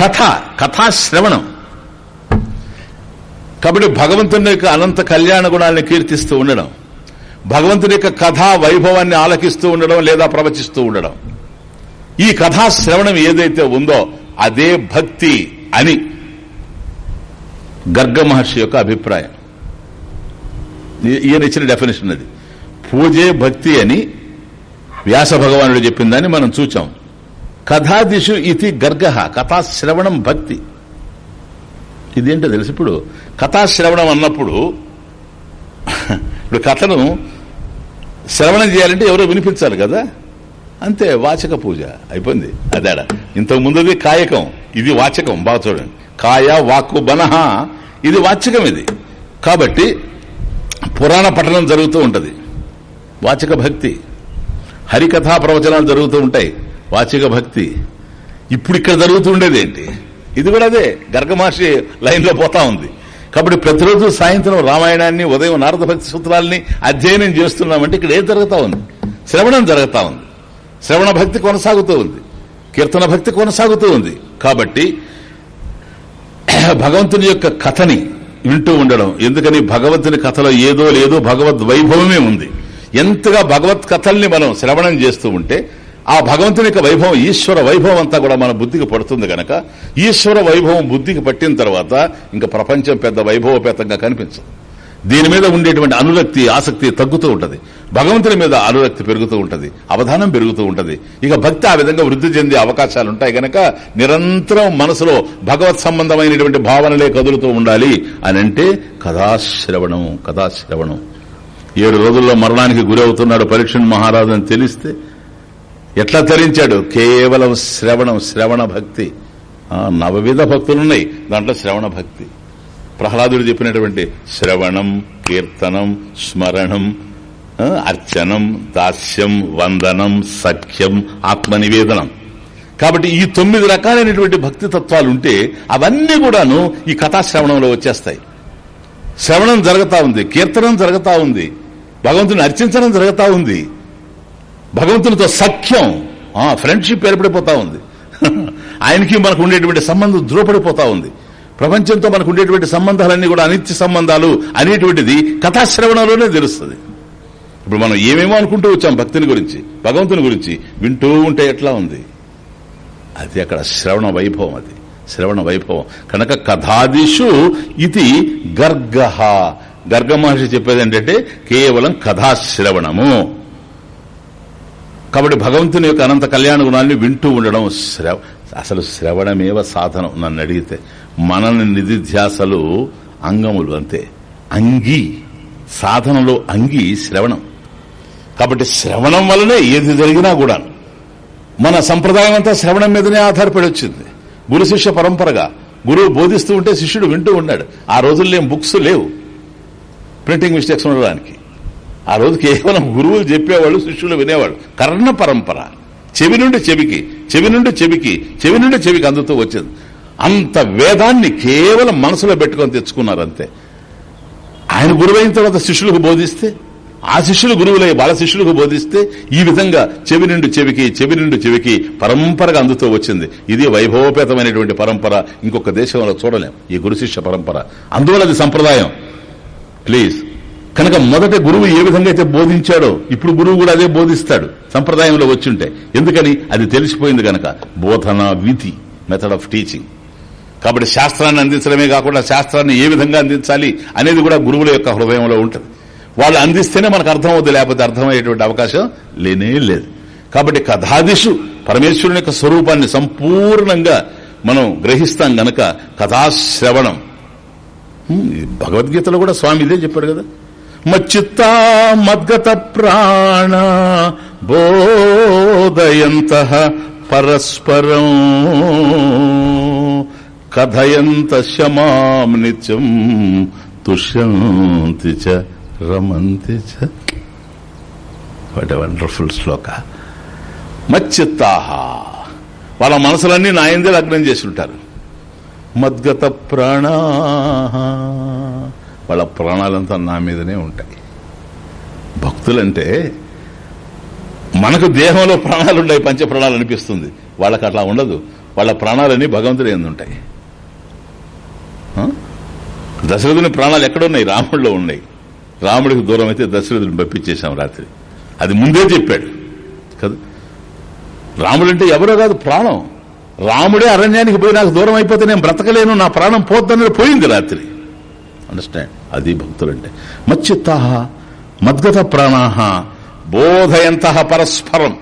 కథ కథాశ్రవణం. కాబట్టి భగవంతుని యొక్క అనంత కళ్యాణ గుణాలను కీర్తిస్తూ ఉండడం భగవంతుని యొక్క కథా వైభవాన్ని ఆలకిస్తూ ఉండడం లేదా ప్రవచిస్తూ ఉండడం. ఈ కథా శ్రవణం ఏదైతే ఉందో అదే భక్తి అని గర్గ మహర్షి యొక్క అభిప్రాయం. ఈయన ఇచ్చిన డెఫినేషన్ అది. పూజే భక్తి అని వ్యాస భగవానుడు చెప్పిందని మనం చూచాం. కథాదిషు ఇది గర్గ కథాశ్రవణం భక్తి. ఇదేంటో తెలుసు? ఇప్పుడు కథాశ్రవణం అన్నప్పుడు ఇప్పుడు కథను శ్రవణం చేయాలంటే ఎవరో వినిపించాలి కదా? అంతే వాచక పూజ అయిపోయింది. అదేడా. ఇంతకు ముందుది కాయకం ఇది వాచకం బాగా చూడండి. కాయ వాక్కు బనహ ఇది వాచకం ఇది. కాబట్టి పురాణ పఠనం జరుగుతూ ఉంటది. వాచక భక్తి. హరికథా ప్రవచనాలు జరుగుతూ ఉంటాయి. వాచిక భక్తి. ఇప్పుడు ఇక్కడ జరుగుతూ ఉండేది ఏంటి? ఇది కూడా అదే. గర్గమహర్షి లైన్లో పోతా ఉంది. కాబట్టి ప్రతిరోజు సాయంత్రం రామాయణాన్ని ఉదయం నారద భక్తి సూత్రాలని అధ్యయనం చేస్తున్నామంటే ఇక్కడ ఏం జరుగుతూ ఉంది? శ్రవణం జరుగుతా ఉంది. శ్రవణ భక్తి కొనసాగుతూ ఉంది. కీర్తన భక్తి కొనసాగుతూ ఉంది. కాబట్టి భగవంతుని యొక్క కథని వింటూ ఉండడం. ఎందుకని? భగవంతుని కథలో ఏదో లేదో భగవద్ వైభవమే ఉంది. ఎంతగా భగవత్ కథల్ని మనం శ్రవణం చేస్తూ ఉంటే ఆ భగవంతుని యొక్క వైభవం ఈశ్వర వైభవం అంతా కూడా మన బుద్ధికి పడుతుంది గనక ఈశ్వర వైభవం బుద్ధికి పట్టిన తర్వాత ఇంకా ప్రపంచం పెద్ద వైభవపేతంగా కనిపించదు. దీని మీద ఉండేటువంటి అనురక్తి ఆసక్తి తగ్గుతూ ఉంటుంది. భగవంతుని మీద అనురక్తి పెరుగుతూ ఉంటుంది. అవధానం పెరుగుతూ ఉంటుంది. ఇక భక్తి ఆ విధంగా వృద్ధి చెందే అవకాశాలు ఉంటాయి గనక నిరంతరం మనసులో భగవత్ సంబంధమైనటువంటి భావనలే కదులుతూ ఉండాలి అని అంటే కథాశ్రవణం కథాశ్రవణం. ఏడు రోజుల్లో మరణానికి గురవుతున్నాడు పరీక్షణ్ మహారాజు అని తెలిస్తే ఎట్లా తరించాడు? కేవలం శ్రవణం శ్రవణ భక్తి. నవవిధ భక్తులున్నాయి. దాంట్లో శ్రవణ భక్తి. ప్రహ్లాదుడు చెప్పినటువంటి శ్రవణం కీర్తనం స్మరణం అర్చనం దాస్యం వందనం సఖ్యం ఆత్మనివేదనం. కాబట్టి ఈ తొమ్మిది రకాలైనటువంటి భక్తి తత్వాలు ఉంటే అవన్నీ కూడాను ఈ కథాశ్రవణంలో వచ్చేస్తాయి. శ్రవణం జరుగుతా ఉంది కీర్తనం జరుగుతా ఉంది భగవంతుని అర్చించడం జరుగుతూ ఉంది. భగవంతునితో సఖ్యం ఫ్రెండ్షిప్ ఏర్పడిపోతా ఉంది. ఆయనకి మనకు ఉండేటువంటి సంబంధం దృఢపడిపోతా ఉంది. ప్రపంచంతో మనకు ఉండేటువంటి సంబంధాలన్నీ కూడా అనిత్య సంబంధాలు అనేటువంటిది కథాశ్రవణంలోనే తెలుస్తుంది. ఇప్పుడు మనం ఏమేమో అనుకుంటూ వచ్చాం భక్తిని గురించి భగవంతుని గురించి వింటూ ఉంటే ఎట్లా ఉంది? అది అక్కడ శ్రవణ వైభవం అది. శ్రవణ వైభవం. కనుక కథాదిషు ఇది గర్గహ. గర్గ మహర్షి చెప్పేది ఏంటంటే కేవలం కథాశ్రవణము. కాబట్టి భగవంతుని యొక్క అనంత కళ్యాణ గుణాన్ని వింటూ ఉండడం శ్రవ అసలు శ్రవణమేవ సాధనం నన్ను అడిగితే. మనని నిధిధ్యాసలు అంగములు అంతే. అంగి సాధనలో అంగి శ్రవణం. కాబట్టి శ్రవణం వల్లనే ఏది జరిగినా కూడా మన సంప్రదాయం అంతా శ్రవణం మీదనే ఆధారపడి వచ్చింది. గురు శిష్య పరంపరగా గురువు బోధిస్తూ ఉంటే శిష్యుడు వింటూ ఉన్నాడు. ఆ రోజుల్లో ఏం బుక్స్ లేవు. ప్రింటింగ్ మిస్టేక్స్ ఉండడానికి ఆ రోజు కేవలం గురువులు చెప్పేవాళ్ళు శిష్యులు వినేవాళ్ళు. కర్ణ పరంపర. చెవి నుండి చెవికి చెవి నుండి చెవికి చెవి నుండి చెవికి అందుతూ వచ్చింది. అంత వేదాన్ని కేవలం మనసులో పెట్టుకొని తెచ్చుకున్నారు అంతే ఆయన గురువైన తర్వాత శిష్యులకు బోధిస్తే ఆ శిష్యులు గురువులై బాల శిష్యులకు బోధిస్తే ఈ విధంగా చెవి నుండి చెవికి చెవి నుండి చెవికి పరంపరగా అందుతూ వచ్చింది. ఇది వైభవపేతమైనటువంటి పరంపర. ఇంకొక దేశంలో చూడలేం. ఈ గురు శిష్య పరంపర. అందువల్ల అది సంప్రదాయం. ప్లీజ్. కనుక మొదట గురువు ఏ విధంగా అయితే బోధించాడో ఇప్పుడు గురువు కూడా అదే బోధిస్తాడు. సంప్రదాయంలో వచ్చింటే. ఎందుకని? అది తెలిసిపోయింది కనుక బోధన విధి మెథడ్ ఆఫ్ టీచింగ్ కాబట్టి శాస్త్రాన్ని అందించడమే కాకుండా శాస్త్రాన్ని ఏ విధంగా అందించాలి అనేది కూడా గురువుల యొక్క హృదయంలో ఉంటుంది. వాళ్ళు అందిస్తేనే మనకు అర్థం అవుతుంది లేకపోతే అర్థమయ్యేటువంటి అవకాశం లేనే లేదు. కాబట్టి కథాదిషు పరమేశ్వరుని యొక్క స్వరూపాన్ని సంపూర్ణంగా మనం గ్రహిస్తాం గనక కథాశ్రవణం. భగవద్గీతలో కూడా స్వామి ఇదే చెప్పాడు కదా. మచ్చిత్త మద్గత ప్రాణ బోధయంత పరస్పరం కథయంత శమాం నిత్యం తుష్యంతి చ రమంతి చ. What wonderful shloka. మచ్చిత్తాహ. వాళ్ళ మనసులన్నీ నాయందే లగ్నం చేసి ఉంటారు. మద్గత ప్రాణ. వాళ్ళ ప్రాణాలంతా నా మీదనే ఉంటాయి. భక్తులంటే మనకు దేహంలో ప్రాణాలు ఉన్నాయి పంచ ప్రాణాలు అనిపిస్తుంది. వాళ్ళకి అట్లా ఉండదు. వాళ్ళ ప్రాణాలన్నీ భగవంతుడు ఉంటాయి. దశరథుని ప్రాణాలు ఎక్కడున్నాయి? రాముడిలో ఉన్నాయి. రాముడికి దూరం అయితే దశరథుని పంపించేశాం రాత్రి. అది ముందే చెప్పాడు. కదా? రాముడంటే ఎవరో కాదు ప్రాణం. రాముడే అరణ్యానికి పోయి నాకు దూరం అయిపోతే నేను బ్రతకలేను నా ప్రాణం పోద్దన్నది పోయింది రాత్రి. అండర్స్టాండ్ అది భక్తులంటే. మచ్చిత్త మద్గత ప్రాణాహ బోధయంత పరస్పరం.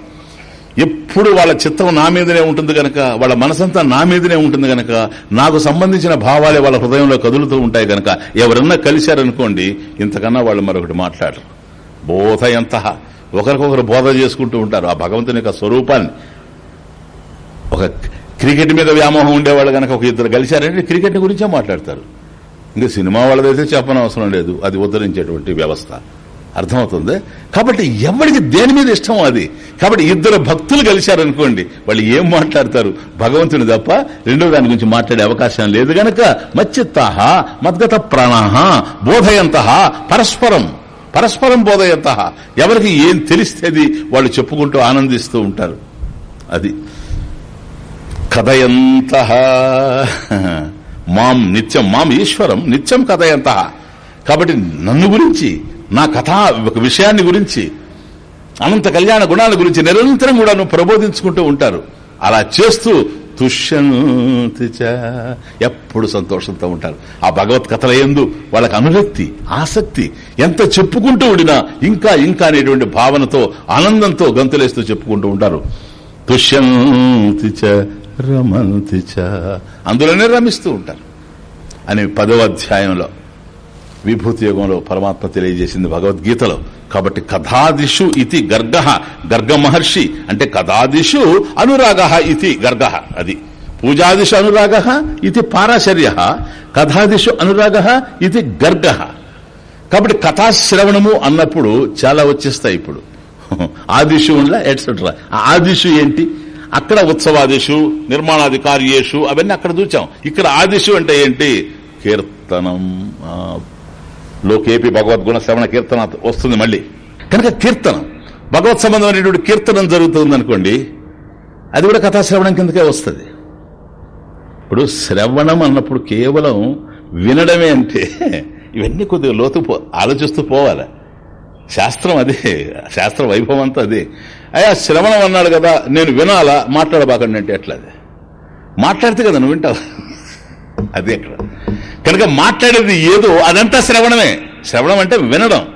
ఎప్పుడు వాళ్ళ చిత్తం నా మీదనే ఉంటుంది గనక వాళ్ళ మనసంతా నా మీదనే ఉంటుంది గనక నాకు సంబంధించిన భావాలే వాళ్ళ హృదయంలో కదులుతూ ఉంటాయి గనక ఎవరన్నా కలిశారనుకోండి ఇంతకన్నా వాళ్ళు మరొకటి మాట్లాడరు. బోధయంత. ఒకరికొకరు బోధ చేసుకుంటూ ఉంటారు. ఆ భగవంతుని యొక్క స్వరూపాన్ని. ఒక క్రికెట్ మీద వ్యామోహం ఉండేవాళ్ళు కనుక ఒక ఇద్దరు కలిశారంటే క్రికెట్ గురించే మాట్లాడతారు. ఇంకా సినిమా వాళ్ళదైతే చెప్పనవసరం లేదు. అది ఉద్ధరించేటువంటి వ్యవస్థ. అర్థమవుతుంది? కాబట్టి ఎవరికి దేని మీద ఇష్టం అది. కాబట్టి ఇద్దరు భక్తులు కలిశారనుకోండి వాళ్ళు ఏం మాట్లాడతారు? భగవంతుని తప్ప రెండో దాని గురించి మాట్లాడే అవకాశం లేదు గనక మచ్చిత్త మద్గత ప్రాణ బోధయంత పరస్పరం. పరస్పరం బోధయంత. ఎవరికి ఏం తెలిస్తేది? వాళ్ళు చెప్పుకుంటూ ఆనందిస్తూ ఉంటారు. అది. కథయంత. మాం నిత్యం మాం ఈశ్వరం నిత్యం కథయంత. కాబట్టి నన్ను గురించి నా కథ ఒక విషయాన్ని గురించి అనంత కళ్యాణ గుణాల గురించి నిరంతరం కూడా నువ్వు ప్రబోధించుకుంటూ ఉంటారు. అలా చేస్తూ తుష్యంతి ఎప్పుడు సంతోషంతో ఉంటారు. ఆ భగవత్ కథల ఎందు వాళ్ళకి అనురక్తి ఆసక్తి ఎంత చెప్పుకుంటూ ఉండినా ఇంకా ఇంకా అనేటువంటి భావనతో ఆనందంతో గంతులేస్తూ చెప్పుకుంటూ ఉంటారు. తుష్యంతి చ రమంతి చ అందులోనే రమిస్తూ ఉంటారు. అని పదవ అధ్యాయంలో విభూతి యుగంలో పరమాత్మ తెలియజేసింది భగవద్గీతలో. కాబట్టి కథాదిషు ఇది గర్గ గర్గ మహర్షి అంటే కథాదిషు అనురాగ ఇది గర్గ అది పూజాదిషు అనురాగ ఇది పారాశర్య కథాదిషు అనురాగ ఇది గర్గ కాబట్టి కథాశ్రవణము అన్నప్పుడు చాలా వచ్చేస్తాయి ఇప్పుడు. ఆదిషు ఉండలా ఎట్సెట్రా ఆదిషు ఏంటి? అక్కడ ఉత్సవాదిషు నిర్మాణాది కార్యేషు అవన్నీ అక్కడ చూచాం ఇక్కడ ఆదిషు అంటే ఏంటి? కీర్తనం. లోకేపీ లోకేపి భగవద్గుణ శ్రవణ కీర్తన వస్తుంది మళ్ళీ. కనుక కీర్తనం. భగవత్ సంబంధమైనటువంటి కీర్తనం జరుగుతుంది అనుకోండి అది కూడా కథాశ్రవణం కిందకే వస్తుంది. ఇప్పుడు శ్రవణం అన్నప్పుడు కేవలం వినడమే అంటే ఇవన్నీ కొద్దిగా లోతు పో- ఆలోచిస్తూ పోవాలి. శాస్త్రం అదే శాస్త్ర వైభవం అంతా అదే. అయ్యా శ్రవణం అన్నాడు కదా నేను వినాలా? మాట్లాడబాకండి అంటే ఎట్లాది? మాట్లాడితే కదా నువ్వు వింటావు? అది ఎక్కడ? కనుక మాట్లాడేది ఏదో అదంతా శ్రవణమే. శ్రవణం అంటే వినడం.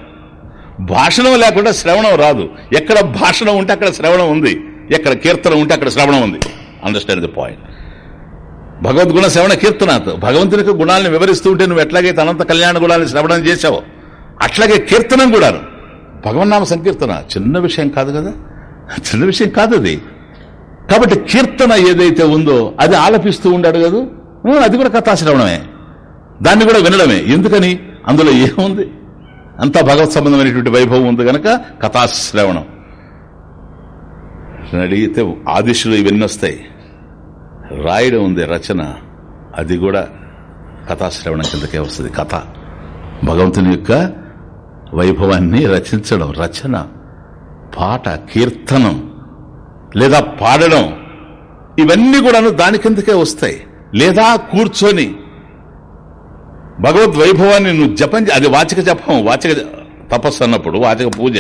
భాషణం లేకుండా శ్రవణం రాదు. ఎక్కడ భాషణం ఉంటే అక్కడ శ్రవణం ఉంది. ఎక్కడ కీర్తన ఉంటే అక్కడ శ్రవణం ఉంది. అండర్స్టాండ్ ది పాయింట్ భగవద్గుణ శ్రవణ కీర్తనతో. భగవంతునికి గుణాలను వివరిస్తూ ఉంటే నువ్వు ఎట్లాగైతే అనంత కళ్యాణ గుణాలను శ్రవణం చేశావో? అట్లాగే కీర్తనం కూడాను. భగవన్నామ సంకీర్తన చిన్న విషయం కాదు కదా? చిన్న విషయం కాదు అది. కాబట్టి కీర్తన ఏదైతే ఉందో అది ఆలపిస్తూ ఉండాడు కదా. అది కూడా కథాశ్రవణమే. దాన్ని కూడా వినడమే. ఎందుకని? అందులో ఏముంది? అంతా భగవత్ సంబంధమైనటువంటి వైభవం ఉంది గనక కథాశ్రవణం. అడిగితే ఆదిశులు ఇవన్నీ వస్తాయి. రాయడం ఉంది రచన. అది కూడా కథాశ్రవణం కిందకే వస్తుంది. కథ. భగవంతుని యొక్క వైభవాన్ని రచించడం రచన. పాట కీర్తనం లేదా పాడడం ఇవన్నీ కూడాను దాని కిందకే వస్తాయి. లేదా కూర్చొని భగవద్ వైభవాన్ని నువ్వు జపం అది వాచక జపం వాచక తపస్సు అన్నప్పుడు వాచక పూజ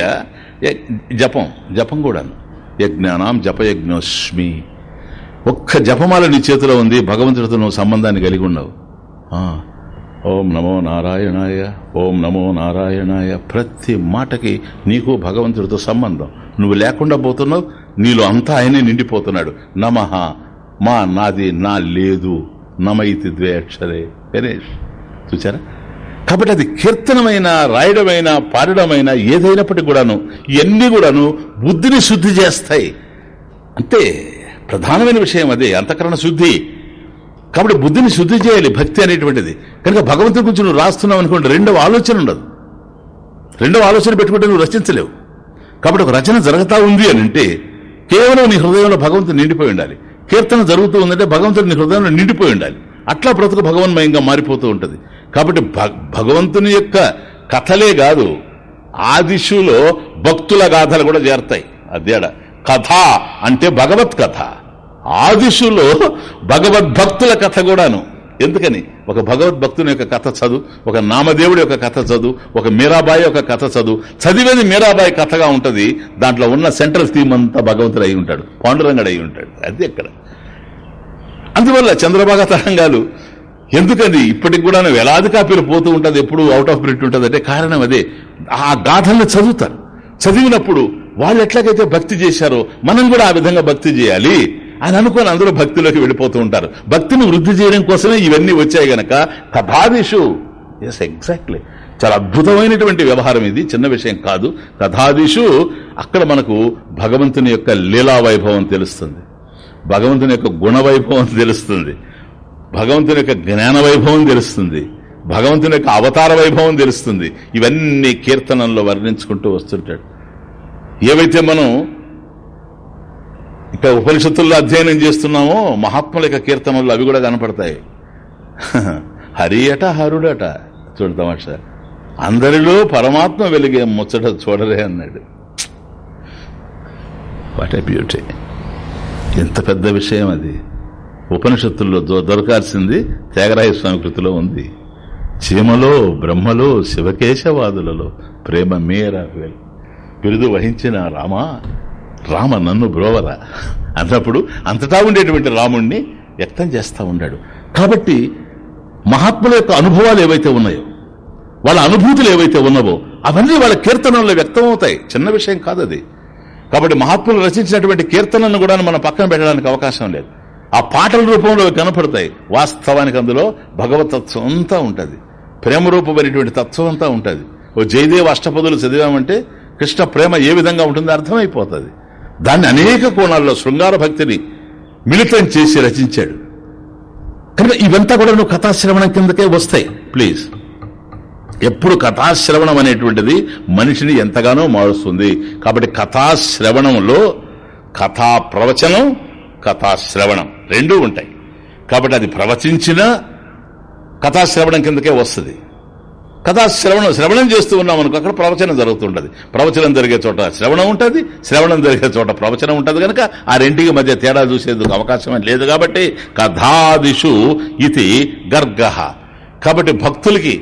య- జపం జపం కూడాను. యజ్ఞానం జపయజ్ఞోష్మి ఒక్క జపమాల నీ చేతిలో ఉంది భగవంతుడితో నువ్వు సంబంధాన్ని కలిగి ఉన్నావు ఓం నమో నారాయణాయ ఓం నమో నారాయణాయ. ప్రతి మాటకి నీకు భగవంతుడితో సంబంధం. నువ్వు లేకుండా పోతున్నావు నీలో అంతా ఆయనే నిండిపోతున్నాడు. నమః మా నాది నా లేదు నమైతి ద్వే అక్షరే గణేష్ చూచారా? కాబట్టి అది కీర్తనమైన రాయడమైన పాడడమైన ఏదైనప్పటికీ కూడాను ఇవన్నీ కూడాను బుద్ధిని శుద్ధి చేస్తాయి. అంతే ప్రధానమైన విషయం అదే అంతఃకరణ శుద్ధి. కాబట్టి బుద్ధిని శుద్ధి చేయాలి భక్తి అనేటువంటిది. కనుక భగవంతుడి గురించి నువ్వు రాస్తున్నావు అనుకోండి రెండవ ఆలోచన ఉండదు. రెండవ ఆలోచన పెట్టుకుంటే నువ్వు రచించలేవు. కాబట్టి ఒక రచన జరుగుతా ఉంది అని అంటే కేవలం నీ హృదయంలో భగవంతుడు నిండిపోయి ఉండాలి. కీర్తన జరుగుతూ ఉందంటే భగవంతుడు నీ హృదయంలో నిండిపోయి ఉండాలి. అట్లా బ్రతుకు భగవన్మయంగా మారిపోతూ ఉంటుంది. కాబట్టి భగవంతుని యొక్క కథలే కాదు ఆ దిశలో భక్తుల గాథలు కూడా చేరతాయి. అదేడ కథ అంటే భగవత్ కథ. ఆదిశులో భగవద్భక్తుల కథ కూడాను. ఎందుకని? ఒక భగవద్భక్తుని యొక్క కథ చదువు ఒక నామదేవుడి యొక్క కథ చదువు ఒక మీరాబాయి యొక్క కథ చదువు. చదివేది మీరాబాయి కథగా ఉంటుంది. దాంట్లో ఉన్న సెంట్రల్ థీమ్ అంతా భగవంతుడు అయి ఉంటాడు. పాండురంగడు అయి ఉంటాడు. అది ఎక్కడ? అందువల్ల చంద్రబాగా తరంగాలు ఎందుకని? ఇప్పటికి కూడా వేలాది కాపీలు పోతూ ఉంటుంది. ఎప్పుడు అవుట్ ఆఫ్ ప్రింట్ ఉంటుంది అంటే కారణం అదే. ఆ గాథల్ని చదువుతారు. చదివినప్పుడు వాళ్ళు ఎట్లాగైతే భక్తి చేశారో మనం కూడా ఆ విధంగా భక్తి చేయాలి. అని అనుకుని అందరూ భక్తిలోకి వెళ్ళిపోతూ ఉంటారు. భక్తిని వృద్ధి చేయడం కోసమే ఇవన్నీ వచ్చాయి గనక కథాదిషు ఎస్ ఎగ్జాక్ట్లీ చాలా అద్భుతమైనటువంటి వ్యవహారం ఇది. చిన్న విషయం కాదు. కథాదిషు అక్కడ మనకు భగవంతుని యొక్క లీలా వైభవం తెలుస్తుంది. భగవంతుని యొక్క గుణ వైభవం తెలుస్తుంది. భగవంతుని యొక్క జ్ఞాన వైభవం తెలుస్తుంది. భగవంతుని యొక్క అవతార వైభవం తెలుస్తుంది. ఇవన్నీ కీర్తనంలో వర్ణించుకుంటూ వస్తుంటాడు. ఏవైతే మనం ఇక్కడ ఉపనిషత్తుల్లో అధ్యయనం చేస్తున్నామో మహాత్ముల యొక్క కీర్తనలు అవి కూడా కనపడతాయి. హరి అట హరుడట చూడు తమాషా. అందరిలో పరమాత్మ వెలిగే ముచ్చట చూడరే అన్నాడు. వాట్ ఏ బ్యూటీ ఎంత పెద్ద విషయం అది. ఉపనిషత్తుల్లో దొ- దొరకాల్సింది త్యాగరాయ స్వామి కృతిలో ఉంది. చీమలో బ్రహ్మలో శివకేశవాదులలో ప్రేమ మేర బిరుదు వహించిన రామ రామ నన్ను బ్రోవరా అన్నప్పుడు అంతటా ఉండేటువంటి రాముణ్ణి వ్యక్తం చేస్తూ ఉన్నాడు. కాబట్టి మహాత్ముల యొక్క అనుభవాలు ఏవైతే ఉన్నాయో వాళ్ళ అనుభూతులు ఏవైతే ఉన్నావో అవన్నీ వాళ్ళ కీర్తనల్లో వ్యక్తం అవుతాయి. చిన్న విషయం కాదు అది. కాబట్టి మహాత్ములు రచించినటువంటి కీర్తనలను కూడా మనం పక్కన పెట్టడానికి అవకాశం లేదు. ఆ పాటల రూపంలో కనపడతాయి. వాస్తవానికి అందులో భగవతత్వం అంతా ఉంటుంది. ప్రేమ రూపమైనటువంటి తత్వం అంతా ఉంటుంది. ఓ జయదేవ అష్టపదులు చదివామంటే కృష్ణ ప్రేమ ఏ విధంగా ఉంటుందో అర్థమైపోతుంది. దాన్ని అనేక కోణాల్లో శృంగార భక్తిని మిళితం చేసి రచించాడు. కనుక ఇవంతా కూడా నువ్వు కథాశ్రవణం కిందకే వస్తాయి. ప్లీజ్. ఎప్పుడు కథాశ్రవణం అనేటువంటిది మనిషిని ఎంతగానో మారుస్తుంది. కాబట్టి కథాశ్రవణంలో కథా ప్రవచనం కథాశ్రవణం రెండూ ఉంటాయి. కాబట్టి అది ప్రవచించిన కథాశ్రవణం కిందకే వస్తుంది. కథాశ్రవణం శ్రవణం చేస్తూ ఉన్నాం అనుకో అక్కడ ప్రవచనం జరుగుతుంటది. ప్రవచనం జరిగే చోట శ్రవణం ఉంటుంది శ్రవణం జరిగే చోట ప్రవచనం ఉంటుంది కనుక ఆ రెండింటికి మధ్య తేడా చూసేందుకు అవకాశం లేదు కాబట్టి కథాదిషు ఇది గర్గ కాబట్టి భక్తులకి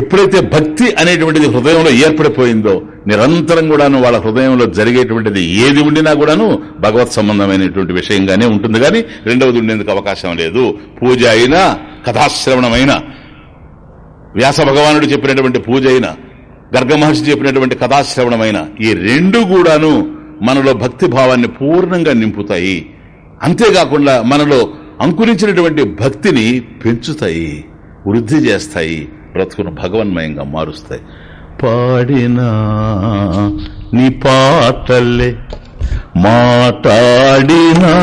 ఎప్పుడైతే భక్తి అనేటువంటిది హృదయంలో ఏర్పడిపోయిందో నిరంతరం కూడాను వాళ్ళ హృదయంలో జరిగేటువంటిది ఏది ఉండినా కూడాను భగవత్ సంబంధమైనటువంటి విషయంగానే ఉంటుంది. కానీ రెండవది ఉండేందుకు అవకాశం లేదు. పూజ అయినా కథాశ్రవణమైనా వ్యాస భగవానుడు చెప్పినటువంటి పూజ అయినా గర్గమహర్షి చెప్పినటువంటి కథాశ్రవణమైన ఈ రెండు కూడాను మనలో భక్తి భావాన్ని పూర్ణంగా నింపుతాయి. అంతేకాకుండా మనలో అంకురించినటువంటి భక్తిని పెంచుతాయి వృద్ధి చేస్తాయి బ్రతుకును భగవన్మయంగా మారుస్తాయి. పాడినా నీ పాటలే మాట్లాడినా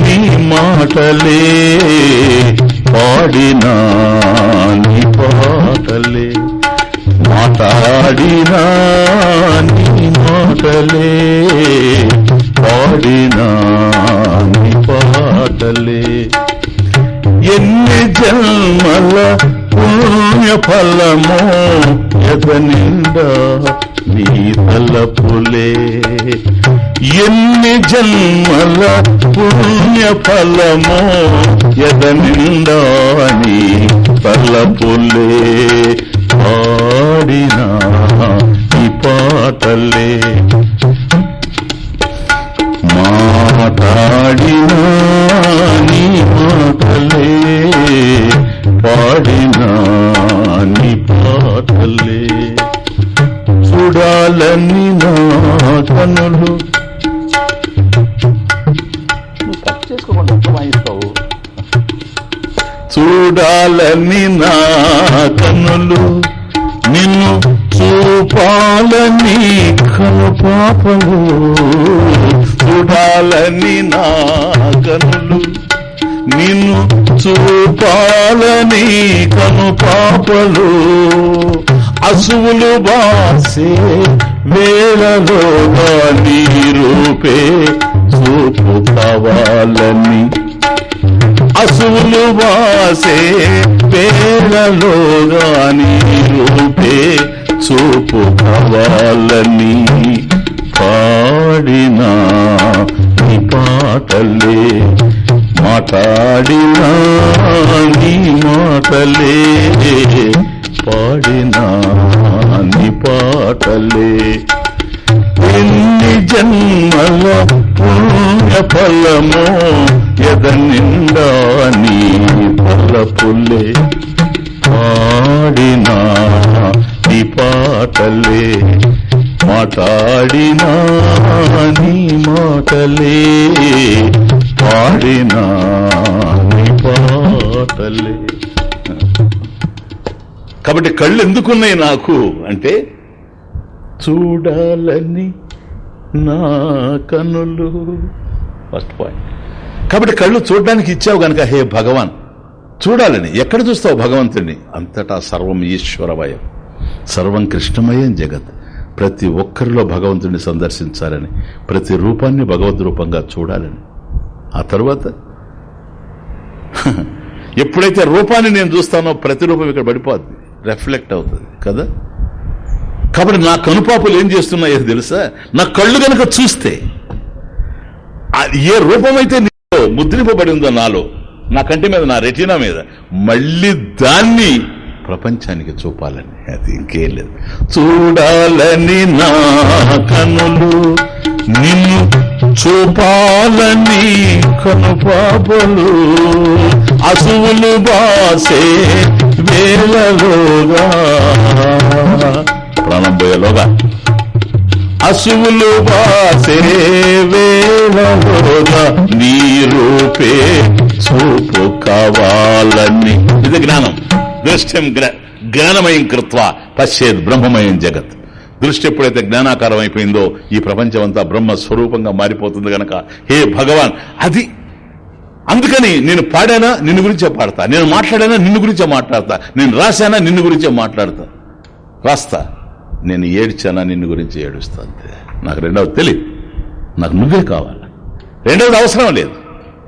నీ మాటలే పాడినా నీ పాటలే. మాట్లాడినా నీ మాటలే పాడినా నీ పాటలే. ఎన్ని జన్మల పుణ్య ఫలమో ఎదనిండా నీ తలపులే ఎన్ని జన్మల పుణ్య ఫలమో ఎద నిండా నీ తలపులే పాడినా ఈ పాటలే. మాట్లాడినా నీ మాటలే పాడినా నీ పాటలే. చూడాలని నా కనులు చూడాలని నా కనులు నిన్ను చూపాలని కను పాపలు చూడాలని నా కనులు నిన్ను చూపాలని కను పాపలు. అసువులు బాసే వేళలో నీ రూపే చూపు కావాలని. అసువులు వాసే వేళలో నీ రూపే చూపు కావాలని. పాడినా నీ పాటలే మాట్లాడినా నీ మాటలే. పాడినా నీ పాటలే. ఎన్ని జన్మల పుణ్య ఫలమో ఎద నిండా నీ ఫలపులే పాడినా నీ పాటలే. మాట్లాడినా నీ మాటలే. పాడినా నీ పాటలే. కాబట్టి కళ్ళు ఎందుకున్నాయి నాకు అంటే చూడాలని నా కనులు. ఫస్ట్ పాయింట్ కాబట్టి కళ్ళు చూడడానికి ఇచ్చావు గనక హే భగవాన్ చూడాలని. ఎక్కడ చూస్తావు భగవంతుడిని అంతటా సర్వం ఈశ్వరమయం సర్వం కృష్ణమయం జగత్. ప్రతి ఒక్కరిలో భగవంతుడిని సందర్శించాలని ప్రతి రూపాన్ని భగవద్ రూపంగా చూడాలని. ఆ తర్వాత ఎప్పుడైతే రూపాన్ని నేను చూస్తానో ప్రతి రూపం ఇక్కడ పడిపోద్ది. రిఫ్లెక్ట్ అవుతుంది కదా? కాబట్టి నా కనుపాపులు ఏం చేస్తున్నాయో తెలుసా? నా కళ్ళు కనుక చూస్తే ఏ రూపమైతే నీలో ముద్రింపబడి ఉందో నాలో నా కంటి మీద నా రెటీనా మీద మళ్ళీ దాన్ని ప్రపంచానికి చూపాలని అది ఇంకేం లేదు. చూడాలని నా కనులు నిన్ను చూపాలని కనుపాపలు అసువులు బాసే వేలలోగా. ప్రాణం పోయేలోగా. అసువులు బాసే వేలలోగా. నీ రూపే చూపు కావాలని. ఇది జ్ఞానం. దృశ్యం జ్ఞానమయం కృత్వ. పశ్చేద్ బ్రహ్మమయం జగత్. దృష్టి ఎప్పుడైతే జ్ఞానాకారం అయిపోయిందో ఈ ప్రపంచం అంతా బ్రహ్మ స్వరూపంగా మారిపోతుంది గనక. హే భగవాన్! అది అందుకని నేను పాడానా? నిన్ను గురించే పాడతా. నేను మాట్లాడానా? నిన్ను గురించే మాట్లాడతా. నేను రాశానా? నిన్ను గురించే మాట్లాడతా. రాస్తా. నేను ఏడ్చానా? నిన్ను గురించి ఏడుస్తా అంతే. నాకు రెండవది తెలియదు నాకు నువ్వే కావాలి? రెండవది అవసరం లేదు.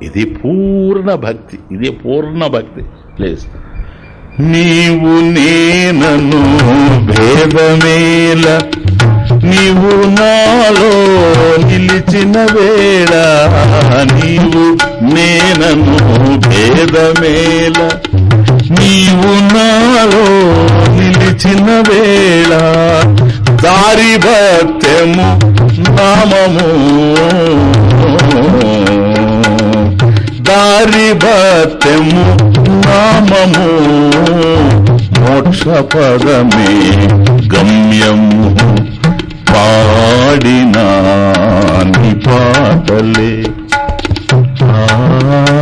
ఇది పూర్ణ భక్తి. ఇది పూర్ణ భక్తి. ప్లీజ్. నీవు నేనను భేదమేల నీవు నాలో నిలిచిన వేళ నీవు నేనను భేదమేల నీవు నాలో నిలిచిన వేళ దారి భక్త్యము నామము. దారి భక్త్యము నామము. మోక్ష పదమే గమ్యము. పాడినా పాటలే. ఆ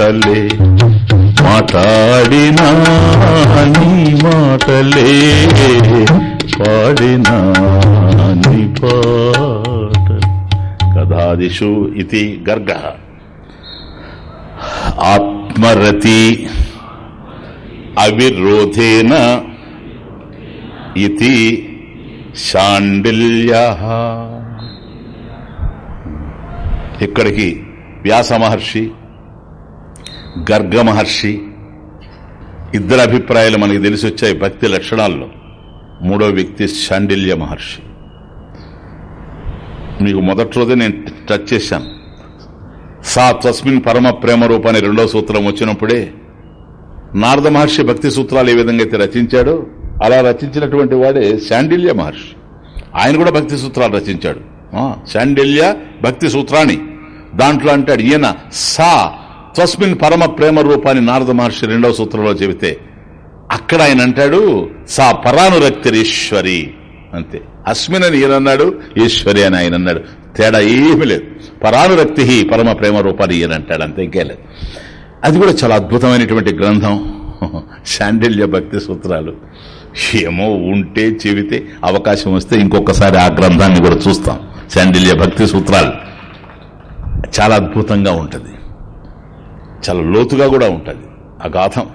మాటలే. మాట్లాడినా నీ మాటలే. పాడినా నీ పాట కథాదిషు ఇది గర్గ. ఆత్మరతి అవిరోధేన ఇది శాండిల్య ఇక్కడికి వ్యాస మహర్షి గర్గ మహర్షి ఇద్దరు అభిప్రాయాలు మనకి తెలిసి వచ్చాయి భక్తి లక్షణాల్లో. మూడో వ్యక్తి శాండిల్య మహర్షి. మీకు మొదటి రోజే నేను టచ్ చేశాను. సా తస్మిన్ పరమ ప్రేమ రూపాన్ని రెండో సూత్రం వచ్చినప్పుడే నారద మహర్షి భక్తి సూత్రాలు ఏ విధంగా అయితే రచించాడో అలా రచించినటువంటి వాడే శాండిల్య మహర్షి. ఆయన కూడా భక్తి సూత్రాలు రచించాడు. శాండిల్య భక్తి సూత్రాన్ని. దాంట్లో అంటాడు ఈయన సా తస్మిన్ పరమ ప్రేమ రూపాన్ని నారద మహర్షి రెండవ సూత్రంలో చెబితే అక్కడ ఆయన అంటాడు సా పరానురక్తిరీశ్వరి అంతే. అస్మిన్ అని ఈయన అన్నాడు ఈశ్వరి అని ఆయన అన్నాడు. తేడా ఏమీ లేదు. పరానురక్తి పరమ ప్రేమ రూపాన్ని ఈయన అంటాడు అంతే ఇంకే లేదు. అది కూడా చాలా అద్భుతమైనటువంటి గ్రంథం. శాండిల్య భక్తి సూత్రాలు. ఏమో ఉంటే చెబితే అవకాశం వస్తే ఇంకొకసారి ఆ గ్రంథాన్ని కూడా చూస్తాం. శాండిల్య భక్తి సూత్రాలు. చాలా అద్భుతంగా ఉంటుంది. చాలా లోతుగా కూడా ఉంటుంది. ఆ గాథం.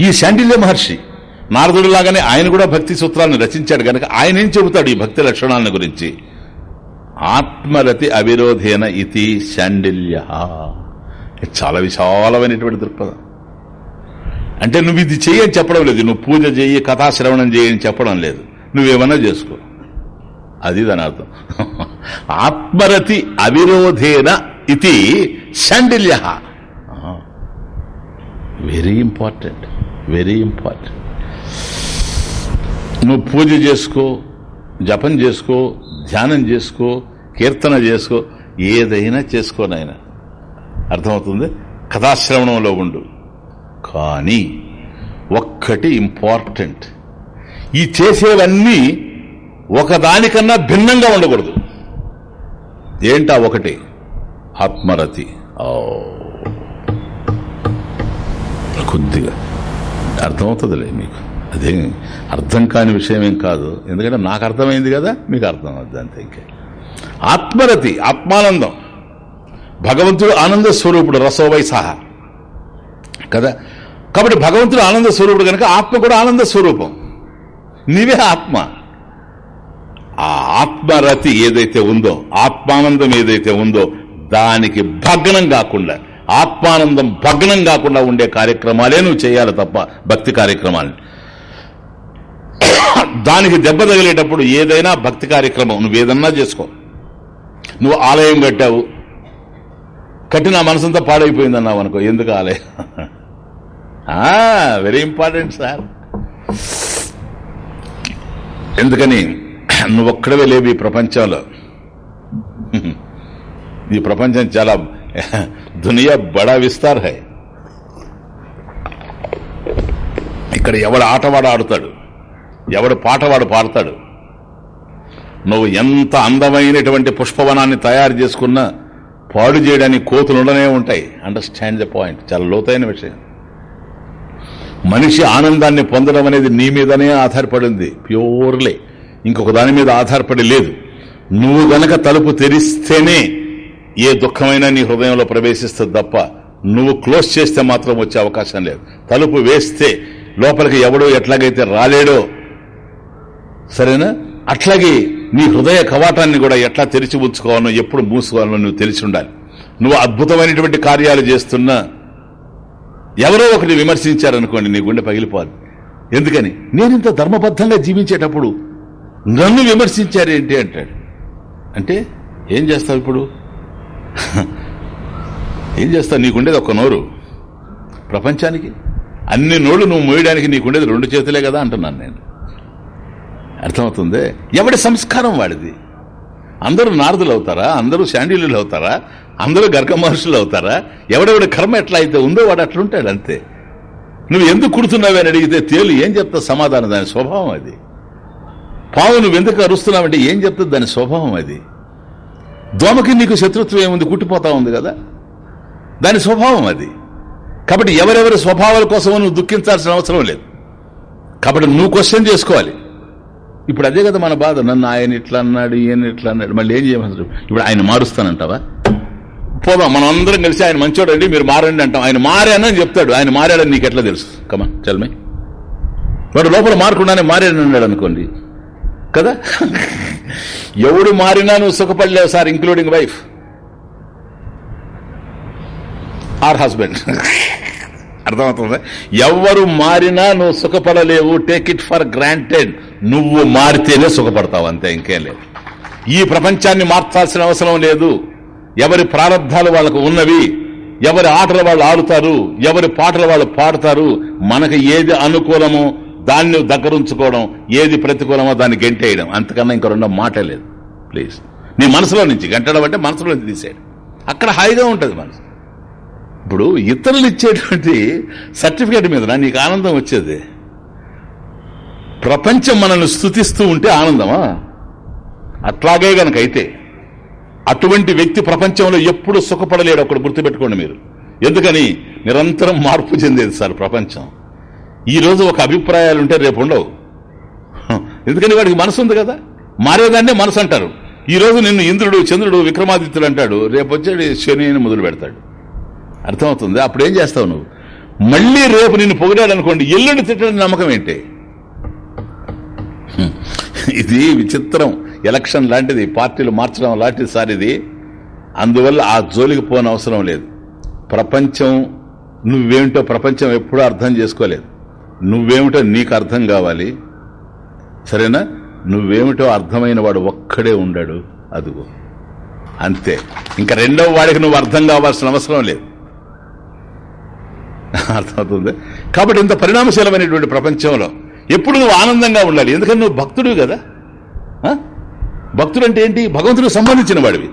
ఈ శాండిల్య మహర్షి నారదుడు లాగానే ఆయన కూడా భక్తి సూత్రాలను రచించాడు కనుక ఆయన ఏం చెబుతాడు ఈ భక్తి లక్షణాలను గురించి? ఆత్మరతి అవిరోధేన ఇది శాండిల్య. చాలా విశాలమైనటువంటి దృక్పథం. అంటే నువ్వు ఇది చెయ్యని చెప్పడం లేదు. నువ్వు పూజ చెయ్యి కథాశ్రవణం చేయని చెప్పడం లేదు. నువ్వేమన్నా చేసుకో. అది దాని అర్థం. ఆత్మరతి అవిరోధేన ఇది Shandilya very important very important నువ్వు పూజ చేసుకో జపం చేసుకో ధ్యానం చేసుకో కీర్తన చేసుకో ఏదైనా చేసుకోనైనా అర్థమవుతుంది కథాశ్రవణంలో ఉండు కానీ ఒక్కటి ఇంపార్టెంట్ ఈ చేసేవన్నీ ఒకదానికన్నా భిన్నంగా ఉండకూడదు. ఏంటా ఒకటి? ఆత్మరతి. ఓ. కొద్దిగా అర్థమవుతుందిలే మీకు. అదే అర్థం కాని విషయం ఏం కాదు. ఎందుకంటే నాకు అర్థమైంది కదా మీకు అర్థం అవుతుంది అంతే ఇంకే. ఆత్మరతి ఆత్మానందం. భగవంతుడు ఆనంద స్వరూపుడు రసోవై సహా. కదా? కాబట్టి భగవంతుడు ఆనంద స్వరూపుడు కనుక ఆత్మ కూడా ఆనంద స్వరూపం. నీవే ఆత్మ. ఆ ఆత్మరతి ఏదైతే ఉందో ఆత్మానందం ఏదైతే ఉందో దానికి భగ్నం కాకుండా ఆత్మానందం భగ్నం కాకుండా ఉండే కార్యక్రమాలే నువ్వు చేయాలి తప్ప భక్తి కార్యక్రమాలని. దానికి దెబ్బ తగిలేటప్పుడు ఏదైనా భక్తి కార్యక్రమం నువ్వు ఏదన్నా చేసుకో. నువ్వు ఆలయం కట్టావు. కట్టి నా మనసంతా పాడైపోయింది అన్నావు అనుకో ఎందుకు ఆలయం? వెరీ ఇంపార్టెంట్ సార్ ఎందుకని నువ్వొక్కడవే లేవు ఈ ప్రపంచంలో. ఈ ప్రపంచం చాలా దునియా బడా విస్తార్ హై. ఇక్కడ ఎవడు ఆటవాడు ఆడుతాడు ఎవడు పాటవాడు పాడతాడు. నువ్వు ఎంత అందమైనటువంటి పుష్పవనాన్ని తయారు చేసుకున్నా పాడు చేయడానికి కోతులు ఉండనే ఉంటాయి. అండర్స్టాండ్ ద పాయింట్ చాలా లోతైన విషయం. మనిషి ఆనందాన్ని పొందడం అనేది నీ మీదనే ఆధారపడింది ప్యూర్లీ. ఇంకొక దాని మీద ఆధారపడి లేదు. నువ్వు గనక తలుపు తెరిస్తేనే ఏ దుఃఖమైనా నీ హృదయంలో ప్రవేశిస్తుంది తప్ప నువ్వు క్లోజ్ చేస్తే మాత్రం వచ్చే అవకాశం లేదు. తలుపు వేస్తే లోపలికి ఎవడో ఎట్లాగైతే రాలేడో సరేనా? అట్లాగే నీ హృదయ కవాటాన్ని కూడా ఎట్లా తెరిచి ఉంచుకోవాలో ఎప్పుడు మూసుకోవాలో నువ్వు తెలిసి ఉండాలి. నువ్వు అద్భుతమైనటువంటి కార్యాలు చేస్తున్నా ఎవరో ఒకటి విమర్శించారనుకోండి నీ గుండె పగిలిపోవాలి. ఎందుకని? నేను ఇంత ధర్మబద్ధంగా జీవించేటప్పుడు నన్ను విమర్శించారేంటి అంటాడు. అంటే ఏం చేస్తావు ఇప్పుడు? ఏం చేస్తావు? నీకుండేది ఒక్క నోరు. ప్రపంచానికి? అన్ని నోళ్ళు నువ్వు మోయడానికి నీకుండేది రెండు చేతులే కదా అంటున్నాను నేను. అర్థమవుతుంది? ఎవడి సంస్కారం వాడిది? అందరూ నారదులు అవుతారా? అందరూ శాండ్యులు అవుతారా? అందరూ గర్గ మహర్షులు అవుతారా? ఎవడెవడి కర్మ ఎట్లా అయితే ఉందో వాడు అట్లుంటాడు అంతే. నువ్వు ఎందుకు కుడుతున్నావు అని అడిగితే తేలు ఏం చెప్తా సమాధానం? దాని స్వభావం అది. పావు నువ్వు ఎందుకు అరుస్తున్నావంటే ఏం చెప్తుంది దాని స్వభావం అది. దోమకి నీకు శత్రుత్వం ఏముంది? కుట్టిపోతా ఉంది కదా? దాని స్వభావం అది. కాబట్టి ఎవరెవరి స్వభావాల కోసం నువ్వు దుఃఖించాల్సిన అవసరం లేదు. కాబట్టి నువ్వు క్వశ్చన్ చేసుకోవాలి. ఇప్పుడు అదే కదా మన బాధ. నన్ను ఆయన ఇట్లా అన్నాడు ఈయన ఇట్లా అన్నాడు. మళ్ళీ ఏం చేయమంటారు ఇప్పుడు ఆయన మారుస్తానంటావా? పోదాం మనం అందరం కలిసి ఆయన మంచోడండి మీరు మారండి అంటాం. ఆయన మారానని చెప్తాడు. ఆయన మారాడని నీకు ఎట్లా తెలుసు? కమా చల్మే వాడు లోపల మారకుండానే మారాడని అన్నాడు అనుకోండి. కదా? ఎవడు మారినా నువ్వు సుఖపడలేవు sir including wife or husband అర్థమవుతుంది? ఎవరు మారినా నువ్వు సుఖపడలేవు టేక్ ఇట్ ఫర్ గ్రాంటెడ్ నువ్వు మారితేనే సుఖపడతావు అంతే ఇంకేం లేదు. ఈ ప్రపంచాన్ని మార్చాల్సిన అవసరం లేదు. ఎవరి ప్రారంభాలు వాళ్ళకు ఉన్నవి ఎవరి ఆటలు వాళ్ళు ఆడుతారు ఎవరి పాటలు వాళ్ళు పాడతారు మనకు ఏది అనుకూలమో దాన్ని దగ్గరుంచుకోవడం ఏది ప్రతికూలమో దాన్ని గెంటేయడం. అంతకన్నా ఇంక రెండో మాట లేదు. ప్లీజ్ నీ మనసులో నుంచి గంటడం అంటే మనసులో నుంచి తీసేయడం. అక్కడ హాయిగా ఉంటుంది మనసు. ఇప్పుడు ఇతరులు ఇచ్చేటువంటి సర్టిఫికేట్ మీద నీకు ఆనందం వచ్చేది. ప్రపంచం మనల్ని స్థుతిస్తూ ఉంటే ఆనందమా? అట్లాగే గనక అయితే అటువంటి వ్యక్తి ప్రపంచంలో ఎప్పుడు సుఖపడలేడు అక్కడ గుర్తుపెట్టుకోండి మీరు. ఎందుకని? నిరంతరం మార్పు చెందేది సార్ ప్రపంచం. ఈ రోజు ఒక అభిప్రాయాలు ఉంటే రేపు ఉండవు. ఎందుకని వాడికి మనసు ఉంది కదా? మారేదాన్నే మనసు అంటారు. ఈ రోజు నిన్ను ఇంద్రుడు చంద్రుడు విక్రమాదిత్యుడు అంటాడు. రేపు వచ్చాడు శని అని మొదలు పెడతాడు. అర్థమవుతుంది? అప్పుడు ఏం చేస్తావు నువ్వు? మళ్ళీ రేపు నిన్ను పొగిడాడు అనుకోండి ఎల్లుండి తిట్టడం నమ్మకం ఏంటి? ఇది విచిత్రం. ఎలక్షన్ లాంటిది పార్టీలు మార్చడం లాంటిది సార్ ఇది అందువల్ల ఆ జోలికి పోని అవసరం లేదు. ప్రపంచం నువ్వేమిటో ప్రపంచం ఎప్పుడూ అర్థం చేసుకోలేదు. నువ్వేమిటో నీకు అర్థం కావాలి. సరేనా? నువ్వేమిటో అర్థమైన వాడు ఒక్కడే ఉండాడు. అదుగో. అంతే. ఇంకా రెండవ వాడికి నువ్వు అర్థం కావాల్సిన అవసరం లేదు. అర్థమవుతుంది? కాబట్టి ఇంత పరిణామశీలమైనటువంటి ప్రపంచంలో ఎప్పుడు నువ్వు ఆనందంగా ఉండాలి. ఎందుకంటే నువ్వు భక్తుడు కదా. భక్తుడు అంటే ఏంటి? భగవంతుడికి సంబంధించిన వాడివి.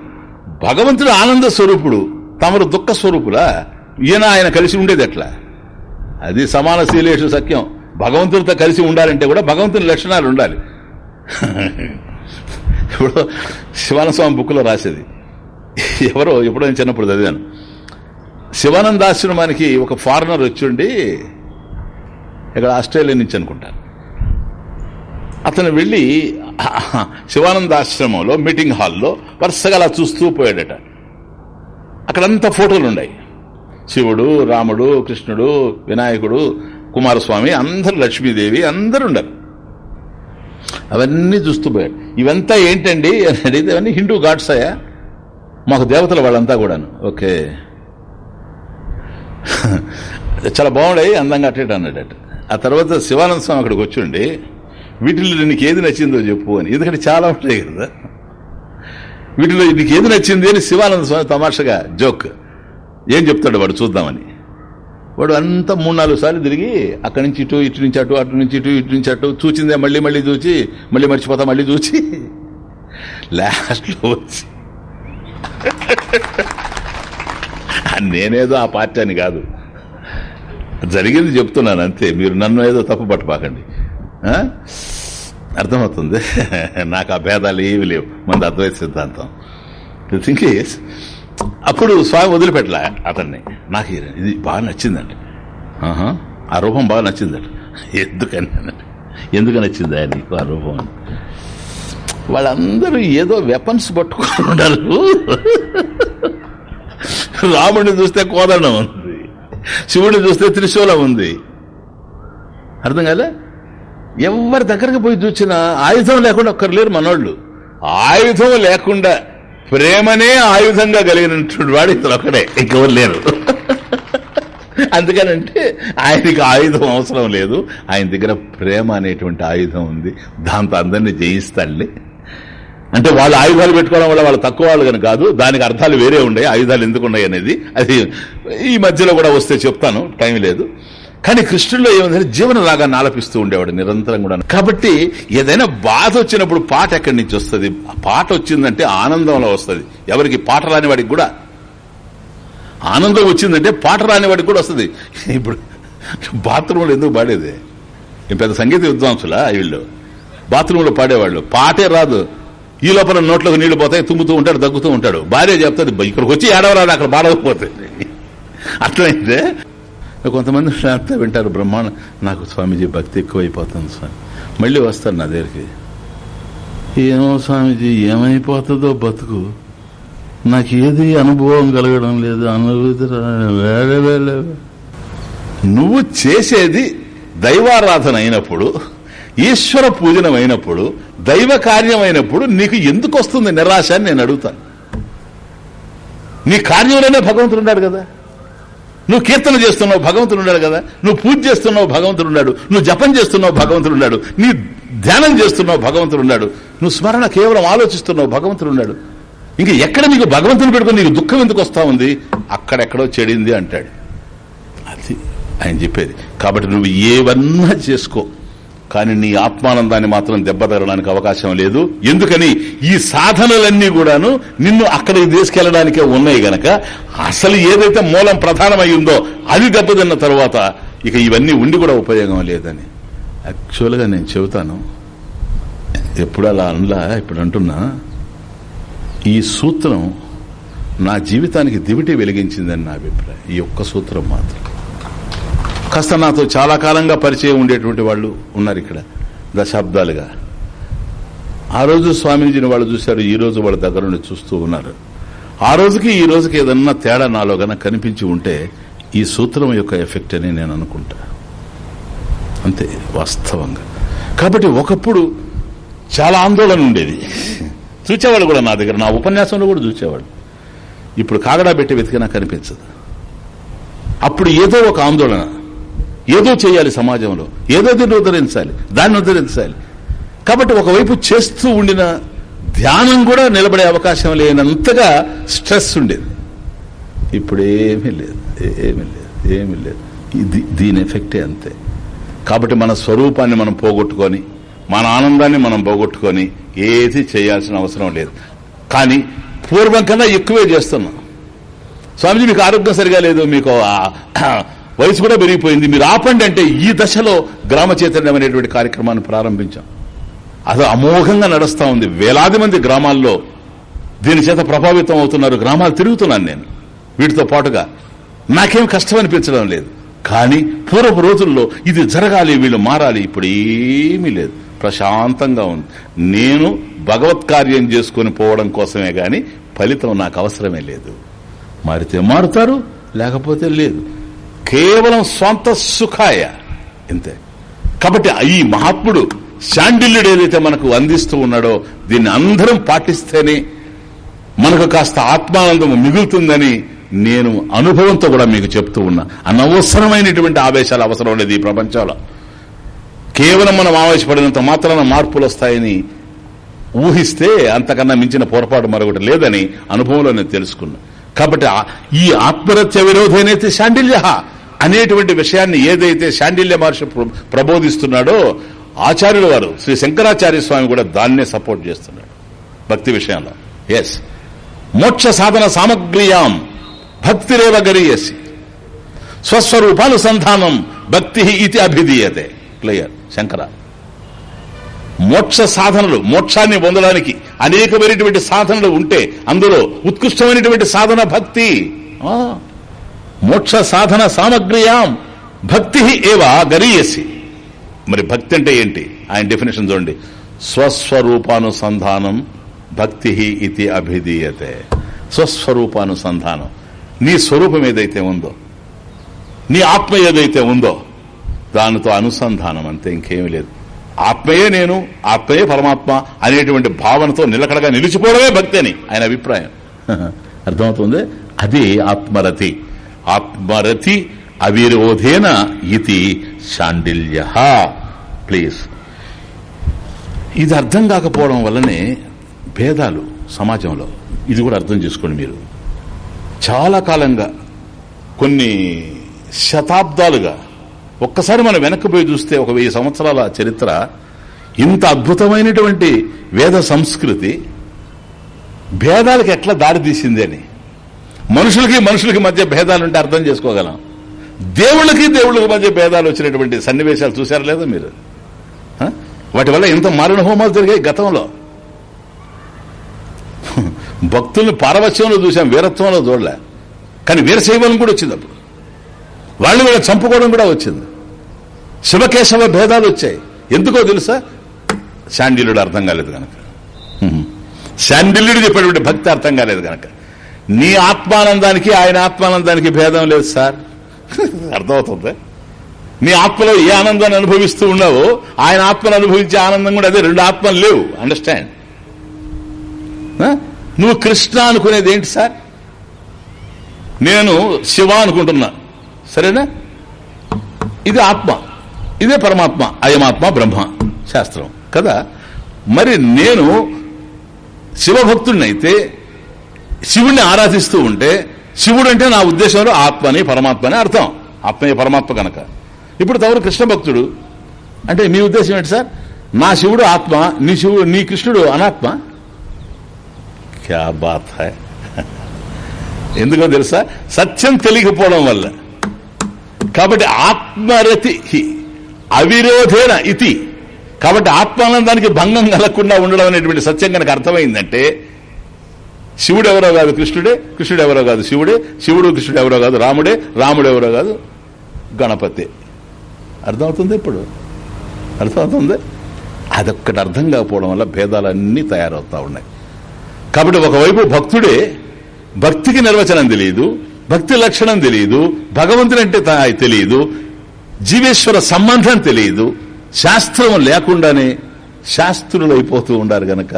భగవంతుడు ఆనంద స్వరూపుడు తమరు దుఃఖ స్వరూపులా? ఈయన ఆయన కలిసి ఉండేది ఎట్లా? అది సమాన శీలేషు సత్యం. భగవంతుడితో కలిసి ఉండాలంటే కూడా భగవంతుని లక్షణాలు ఉండాలి. ఇప్పుడు శివానందస్వామి బుక్లో రాసేది. ఎవరో ఎప్పుడో నేను చిన్నప్పుడు చదివాను. శివానందాశ్రమానికి ఒక ఫారినర్ వచ్చిండి ఇక్కడ ఆస్ట్రేలియా నుంచి అనుకుంటాను అతను వెళ్ళి శివానందాశ్రమంలో మీటింగ్ హాల్లో వరుసగా అలా చూస్తూ పోయాడట. అక్కడంతా ఫోటోలు ఉన్నాయి. శివుడు రాముడు కృష్ణుడు వినాయకుడు కుమారస్వామి అందరు లక్ష్మీదేవి అందరు ఉండరు అవన్నీ చూస్తూ పోయాడు. ఇవంతా ఏంటండి అని అడిగితే అవన్నీ హిందూ గాడ్స్ అయ్యా. మాకు దేవతలు వాళ్ళంతా కూడాను. ఓకే. చాలా బాగుండాయి అందంగా అట్టేట అన్నాడట ఆ తర్వాత శివానంద స్వామి అక్కడికి వచ్చిండి. వీటిలో నీకు ఏది నచ్చిందో చెప్పు అని. ఎందుకంటే చాలా ఉంటాయి కదా. వీటిలో నీకు ఏది నచ్చింది అని శివానంద స్వామి తమాషగా జోక్. ఏం చెప్తాడు వాడు చూద్దామని? వాడు అంతా మూడు నాలుగు సార్లు తిరిగి అక్కడి నుంచి ఇటు ఇటు నుంచి అటు అటు నుంచి ఇటు ఇటు నుంచి అటు చూచిందే మళ్ళీ మళ్ళీ చూచి మళ్ళీ మర్చిపోతా మళ్ళీ చూచి. లాస్ట్లో వచ్చి. నేనేదో ఆ పార్టీ అని కాదు. జరిగింది చెప్తున్నాను అంతే. మీరు నన్ను ఏదో తప్పు పట్టుపాకండి. అర్థమవుతుంది? నాకు ఆ భేదాలు ఏవి లేవు. మన అద్వైత సిద్ధాంతం. థింక్ ఈస్ అప్పుడు స్వామి వదిలిపెట్టలే అతన్ని. నాకు ఇది- ఇది బాగా నచ్చిందండి. ఆ రూపం బాగా నచ్చిందండి ఎందుకని ఎందుకు నచ్చింది నీకు ఆ రూపం వాళ్ళందరూ ఏదో వెపన్స్ పట్టుకొని ఉండరు రాముడిని చూస్తే కోదండం ఉంది. శివుడిని చూస్తే త్రిశూలం ఉంది. అర్థం కాలే? ఎవరి దగ్గరికి పోయి చూసినా ఆయుధం లేకుండా ఒక్కరు లేరు మనోళ్ళు. ఆయుధం లేకుండా ప్రేమనే ఆయుధంగా కలిగినటువంటి వాడు ఇతను ఒకడే ఇంకెవరు లేరు. అందుకనంటే ఆయనకి ఆయుధం అవసరం లేదు. ఆయన దగ్గర ప్రేమ అనేటువంటి ఆయుధం ఉంది. దాంతో అందరినీ జయిస్తాడులే అంటే వాళ్ళు ఆయుధాలు పెట్టుకోవడం వల్ల వాళ్ళు తక్కువ వాళ్ళు కానీ కాదు. దానికి అర్థాలు వేరే ఉన్నాయి ఆయుధాలు ఎందుకు ఉన్నాయి అనేది. అది ఈ మధ్యలో కూడా వస్తే చెప్తాను. టైం లేదు. కానీ కృష్ణుల్లో ఏముందంటే జీవన రాగాన్ని ఆలపిస్తూ ఉండేవాడు నిరంతరం కూడా. కాబట్టి ఏదైనా బాధ వచ్చినప్పుడు పాట ఎక్కడి నుంచి వస్తుంది? పాట వచ్చిందంటే ఆనందంలో వస్తుంది. ఎవరికి పాట రాని వాడికి కూడా. ఆనందం వచ్చిందంటే పాట రాని వాడికి కూడా వస్తుంది. ఇప్పుడు బాత్రూంలో ఎందుకు పాడేది? ఈ పెద్ద సంగీత విద్వాంసులా వీళ్ళు? బాత్రూంలో పాడేవాళ్ళు. పాటే రాదు. ఈ లోపల నోట్లోకి నీళ్ళు పోతాయి తుమ్ముతూ ఉంటాడు దగ్గుతూ ఉంటాడు. భార్య చెప్తుంది ఇక్కడికి వచ్చి ఏడవరాడు అక్కడ బాడకపోతుంది అట్లయితే కొంతమంది అంతా వింటారు బ్రహ్మాండ నాకు స్వామీజీ భక్తి ఎక్కువైపోతుంది స్వామి. మళ్ళీ వస్తారు నా దగ్గరికి. ఏమో స్వామీజీ ఏమైపోతుందో బతుకు. నాకు ఏది అనుభవం కలగడం లేదు అనుభూతి వేరే వేరే నువ్వు చేసేది దైవారాధన అయినప్పుడు ఈశ్వర పూజనమైనప్పుడు దైవ కార్యం అయినప్పుడు నీకు ఎందుకు వస్తుంది నిరాశ అని నేను అడుగుతాను. నీ కార్యంలోనే భగవంతుడు ఉన్నాడు కదా. నువ్వు కీర్తన చేస్తున్నావు భగవంతుడు ఉన్నాడు కదా. నువ్వు పూజ చేస్తున్నావు భగవంతుడు ఉన్నాడు. నువ్వు జపం చేస్తున్నావు భగవంతుడు ఉన్నాడు. నీ ధ్యానం చేస్తున్నావు భగవంతుడు ఉన్నాడు. నువ్వు స్మరణ కేవలం ఆలోచిస్తున్నావు భగవంతుడు ఉన్నాడు. ఇంకా ఎక్కడ నీకు భగవంతుని పెట్టుకుని నీకు దుఃఖం ఎందుకు వస్తా ఉంది? అక్కడెక్కడో చెడింది అంటాడు. అది ఆయన చెప్పేది. కాబట్టి నువ్వు ఏవన్నా చేసుకో. కానీ నీ ఆత్మానందాన్ని మాత్రం దెబ్బతగడానికి అవకాశం లేదు. ఎందుకని ఈ సాధనలన్నీ కూడాను నిన్ను అక్కడికి తీసుకెళ్ళడానికే ఉన్నాయి గనక అసలు ఏదైతే మూలం ప్రధానమై ఉందో అది దెబ్బతిన్న తర్వాత ఇక ఇవన్నీ ఉండి కూడా ఉపయోగం లేదని. యాక్చువల్గా నేను చెబుతాను. ఎప్పుడు అలా అనలా? ఇప్పుడు అంటున్నా. ఈ సూత్రం నా జీవితానికి దివిటి వెలిగించిందని నా అభిప్రాయం. ఈ ఒక్క సూత్రం మాత్రం. కాస్త నాతో చాలా కాలంగా పరిచయం ఉండేటువంటి వాళ్ళు ఉన్నారు ఇక్కడ దశాబ్దాలుగా. ఆ రోజు స్వామీజీని వాళ్ళు చూశారు ఈ రోజు వాళ్ళ దగ్గర నుండి చూస్తూ ఉన్నారు. ఆ రోజుకి ఈ రోజుకి ఏదన్నా తేడా నాలో గన కనిపించి ఉంటే ఈ సూత్రం యొక్క ఎఫెక్ట్ అని నేను అనుకుంటా. అంతే వాస్తవంగా. కాబట్టి ఒకప్పుడు చాలా ఆందోళన ఉండేది. చూచేవాళ్ళు కూడా నా దగ్గర నా ఉపన్యాసంలో కూడా చూసేవాళ్ళు ఇప్పుడు కాగడా పెట్టి వెతికినా కనిపించదు. అప్పుడు ఏదో ఒక ఆందోళన. ఏదో చేయాలి సమాజంలో. ఏదో దీన్ని ఉద్ధరించాలి దాన్ని ఉద్ధరించాలి. కాబట్టి ఒకవైపు చేస్తూ ఉండిన ధ్యానం కూడా నిలబడే అవకాశం లేనంతగా స్ట్రెస్ ఉండేది. ఇప్పుడు ఏమీ లేదు ఏమీ లేదు ఏమీ లేదు. ఇది దీని ఎఫెక్టే అంతే. కాబట్టి మన స్వరూపాన్ని మనం పోగొట్టుకొని మన ఆనందాన్ని మనం పోగొట్టుకొని ఏది చేయాల్సిన అవసరం లేదు. కానీ పూర్వం కన్నా ఎక్కువే చేస్తున్నాం. స్వామిజీ మీకు ఆరోగ్యం సరిగా లేదు మీకు వయసు కూడా పెరిగిపోయింది. మీరు ఆపండి అంటే ఈ దశలో గ్రామ చైతన్యం అనేటువంటి కార్యక్రమాన్ని ప్రారంభించాం. అది అమోఘంగా నడుస్తూ ఉంది. వేలాది మంది గ్రామాల్లో దీని చేత ప్రభావితం అవుతున్నారు. గ్రామాలు తిరుగుతున్నాను నేను. వీటితో పాటుగా నాకేం కష్టం అనిపించడం లేదు. కానీ పూర్వపు రోజుల్లో ఇది జరగాలి వీళ్ళు మారాలి. ఇప్పుడు ఏమీ లేదు. ప్రశాంతంగా ఉంది. నేను భగవత్ కార్యం చేసుకుని పోవడం కోసమే కానీ ఫలితం నాకు అవసరమే లేదు. మారితే మారుతారు లేకపోతే లేదు. కేవలం స్వంత సుఖాయ. ఇంతే. కాబట్టి ఈ మహాత్ముడు శాండిల్యుడు ఏదైతే మనకు అందిస్తూ ఉన్నాడో దీన్ని అందరం పాటిస్తేనే మనకు కాస్త ఆత్మానందం మిగులుతుందని నేను అనుభవంతో కూడా మీకు చెప్తూ ఉన్నా. అనవసరమైనటువంటి ఆవేశాలు అవసరం లేదు ఈ ప్రపంచంలో. కేవలం మనం ఆవేశపడినంత మాత్రాన మార్పులు వస్తాయని ఊహిస్తే అంతకన్నా మించిన పొరపాటు మరొకటి లేదని అనుభవంలో నేను తెలుసుకున్నా. కాబట్టి ఈ ఆత్మరత్య విరోధైనైతే శాండిల్య అనేటువంటి విషయాన్ని ఏదైతే శాండిల్య మహర్షి ప్ర- ప్రబోధిస్తున్నాడో ఆచార్యుల వారు శ్రీ శంకరాచార్య స్వామి కూడా దాన్నే సపోర్ట్ చేస్తున్నాడు భక్తి విషయంలో. ఎస్ మోక్ష సాధన సామగ్రియాం భక్తిరేవ గరీయసి. స్వస్వరూపానుసంధానం భక్తి ఇది అభిధీయతే. క్లియర్ శంకర. మోక్ష సాధనలు మోక్షాన్ని పొందడానికి అనేకమైనటువంటి సాధనలు ఉంటే అందులో ఉత్కృష్టమైనటువంటి సాధన భక్తి. ఆ, మోక్ష సాధన సామగ్రియాం భక్తి ఏవా గరీయసి. మరి భక్తి అంటే ఏంటి? ఆయన డెఫినేషన్ చూడండి. స్వస్వరూపానుసంధానం భక్తి ఇది అభిధీయతే. స్వస్వరూపానుసంధానం. నీ స్వరూపం ఏదైతే ఉందో నీ ఆత్మ ఏదైతే ఉందో దానితో అనుసంధానం అంతే ఇంకేమీ లేదు. ఆత్మయే నేను ఆత్మయే పరమాత్మ అనేటువంటి భావనతో నిలకడగా నిలిచిపోవడమే భక్తి అని ఆయన అభిప్రాయం. అర్థమవుతుంది? అది ఆత్మరతి. ఆత్మరతి అవిరోధేన ఇది శాండిల్య. ప్లీజ్ ఇది అర్థం కాకపోవడం వల్లనే భేదాలు సమాజంలో. ఇది కూడా అర్థం చేసుకోండి మీరు. చాలా కాలంగా కొన్ని శతాబ్దాలుగా ఒక్కసారి మనం వెనక్కిపోయి చూస్తే ఒక వెయ్యి సంవత్సరాల చరిత్ర ఇంత అద్భుతమైనటువంటి వేద సంస్కృతి భేదాలకు ఎట్లా దారితీసింది అని. మనుషులకి మనుషులకి మధ్య భేదాలు ఉంటే అర్థం చేసుకోగలం. దేవుళ్ళకి దేవుళ్ళకి మధ్య భేదాలు వచ్చినటువంటి సన్నివేశాలు చూసారా లేదా మీరు? వాటి వల్ల ఎంత మారణ హోమాలు జరిగాయి గతంలో. భక్తుల్ని పారవశ్యంలో చూసాం వీరత్వంలో చూడలే. కానీ వీరశైవం కూడా వచ్చింది అప్పుడు. వాళ్ళు కూడా చంపుకోవడం కూడా వచ్చింది. శివకేశవ భేదాలు వచ్చాయి. ఎందుకో తెలుసా? శాండిల్యుడు అర్థం కాలేదు కనుక శాండిల్యుడు చెప్పేటువంటి భక్తి అర్థం కాలేదు కనుక నీ ఆత్మానందానికి ఆయన ఆత్మానందానికి భేదం లేదు సార్. అర్థమవుతుంది? నీ ఆత్మలో ఏ ఆనందాన్ని అనుభవిస్తూ ఉన్నావో ఆయన ఆత్మను అనుభవించే ఆనందం కూడా అదే రెండు ఆత్మలు లేవు. అండర్స్టాండ్ నువ్వు కృష్ణ అనుకునేది ఏంటి సార్? నేను శివ అనుకుంటున్నా. సరేనా? ఇది ఆత్మ. ఇదే పరమాత్మ అయమాత్మ బ్రహ్మ శాస్త్రం. కదా? మరి నేను శివభక్తుడినైతే శివుణ్ణి ఆరాధిస్తూ ఉంటే శివుడు అంటే నా ఉద్దేశంలో ఆత్మని పరమాత్మ అని అర్థం. ఆత్మయ పరమాత్మ కనుక ఇప్పుడు తవరు కృష్ణ భక్తుడు అంటే మీ ఉద్దేశం ఏంటి సార్? నా శివుడు ఆత్మ నీ శివుడు నీ కృష్ణుడు అనాత్మ? క్యా బాత్ ఎందుకో తెలుసా? సత్యం తెలియకపోవడం వల్ల. కాబట్టి ఆత్మరతి అవిరోధేన ఇతి. కాబట్టి ఆత్మానందానికి భంగం కలగకుండా ఉండడం అనేటువంటి సత్యం కనుక అర్థమైందంటే శివుడు ఎవరో కాదు కృష్ణుడే కృష్ణుడు ఎవరో కాదు శివుడే శివుడు కృష్ణుడు ఎవరో కాదు రాముడే రాముడు ఎవరో కాదు గణపతి. అర్థమవుతుంది ఇప్పుడు? అర్థమవుతుంది? అదొక్కటి అర్థం కాకపోవడం వల్ల భేదాలన్నీ తయారవుతా ఉన్నాయి. కాబట్టి ఒకవైపు భక్తుడే భక్తికి నిర్వచనం తెలియదు భక్తి లక్షణం తెలియదు భగవంతుడంటే తా- తెలియదు జీవేశ్వర సంబంధం తెలియదు శాస్త్రం లేకుండానే శాస్త్రులు అయిపోతూ ఉండారు గనక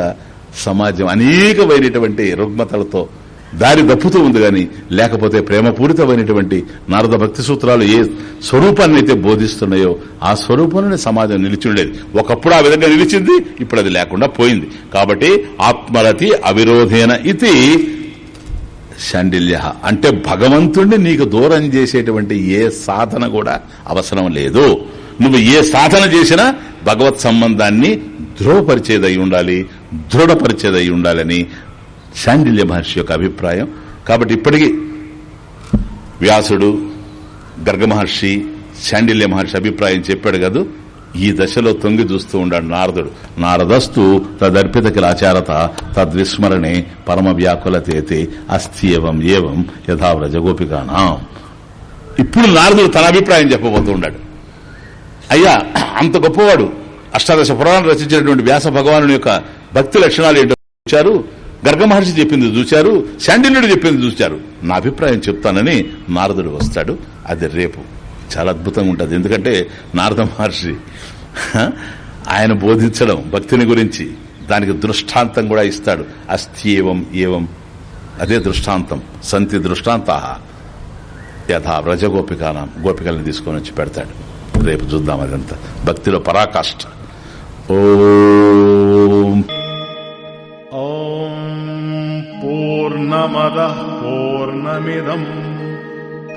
సమాజం అనేకమైనటువంటి రుగ్మతలతో దారి దప్పుతూ ఉంది కానీ లేకపోతే ప్రేమపూరితమైనటువంటి నారద భక్తి సూత్రాలు ఏ స్వరూపాన్ని అయితే బోధిస్తున్నాయో ఆ స్వరూపంలోనే సమాజం నిలిచి ఉండేది. ఒకప్పుడు ఆ విధంగా నిలిచింది ఇప్పుడు అది లేకుండా పోయింది. కాబట్టి ఆత్మరతి అవిరోధేన ఇది శాండిల్య. అంటే భగవంతుణ్ణి నీకు దూరం చేసేటువంటి ఏ సాధన కూడా అవసరం లేదు. నువ్వు ఏ సాధన చేసినా భగవత్ సంబంధాన్ని ధృవపరిచేదై ఉండాలి దృఢపరిచేదై ఉండాలని శాండిల్య మహర్షి యొక్క అభిప్రాయం. కాబట్టి ఇప్పటికీ వ్యాసుడు గర్గ మహర్షి శాండిల్య మహర్షి అభిప్రాయం చెప్పాడు కదా. ఈ దశలో తొంగి చూస్తూ ఉండాడు నారదుడు. నారదస్తు తదర్పిత కిలాచారత తద్విస్మరణే పరమ వ్యాకులతేతే అస్థి ఏవం ఏవం యథావ్రజగోపికానాం ఇప్పుడు నారదుడు తన అభిప్రాయం చెప్పబోతూ ఉన్నాడు అయ్యా అంత గొప్పవాడు. అష్టాదశ పురాణం రచించినటువంటి వ్యాస భగవాను యొక్క భక్తి లక్షణాలు ఏంటో చూచారు. గర్గ మహర్షి చెప్పింది చూచారు. శాండిల్యుడు చెప్పింది చూచారు. నా అభిప్రాయం చెప్తానని నారదుడు వస్తాడు. అది రేపు. చాలా అద్భుతంగా ఉంటుంది. ఎందుకంటే నారద మహర్షి ఆయన బోధించడం భక్తిని గురించి దానికి దృష్టాంతం కూడా ఇస్తాడు. అస్థి ఏవం అదే దృష్టాంతం. సంతి దృష్టాంత. యథా వ్రజగోపికానం గోపికల్ని తీసుకొని వచ్చి పెడతాడు. రేపు చూద్దాం అదంతా. భక్తిలో పరాకాష్ట. ఓ పూర్ణమద పూర్ణమిదం.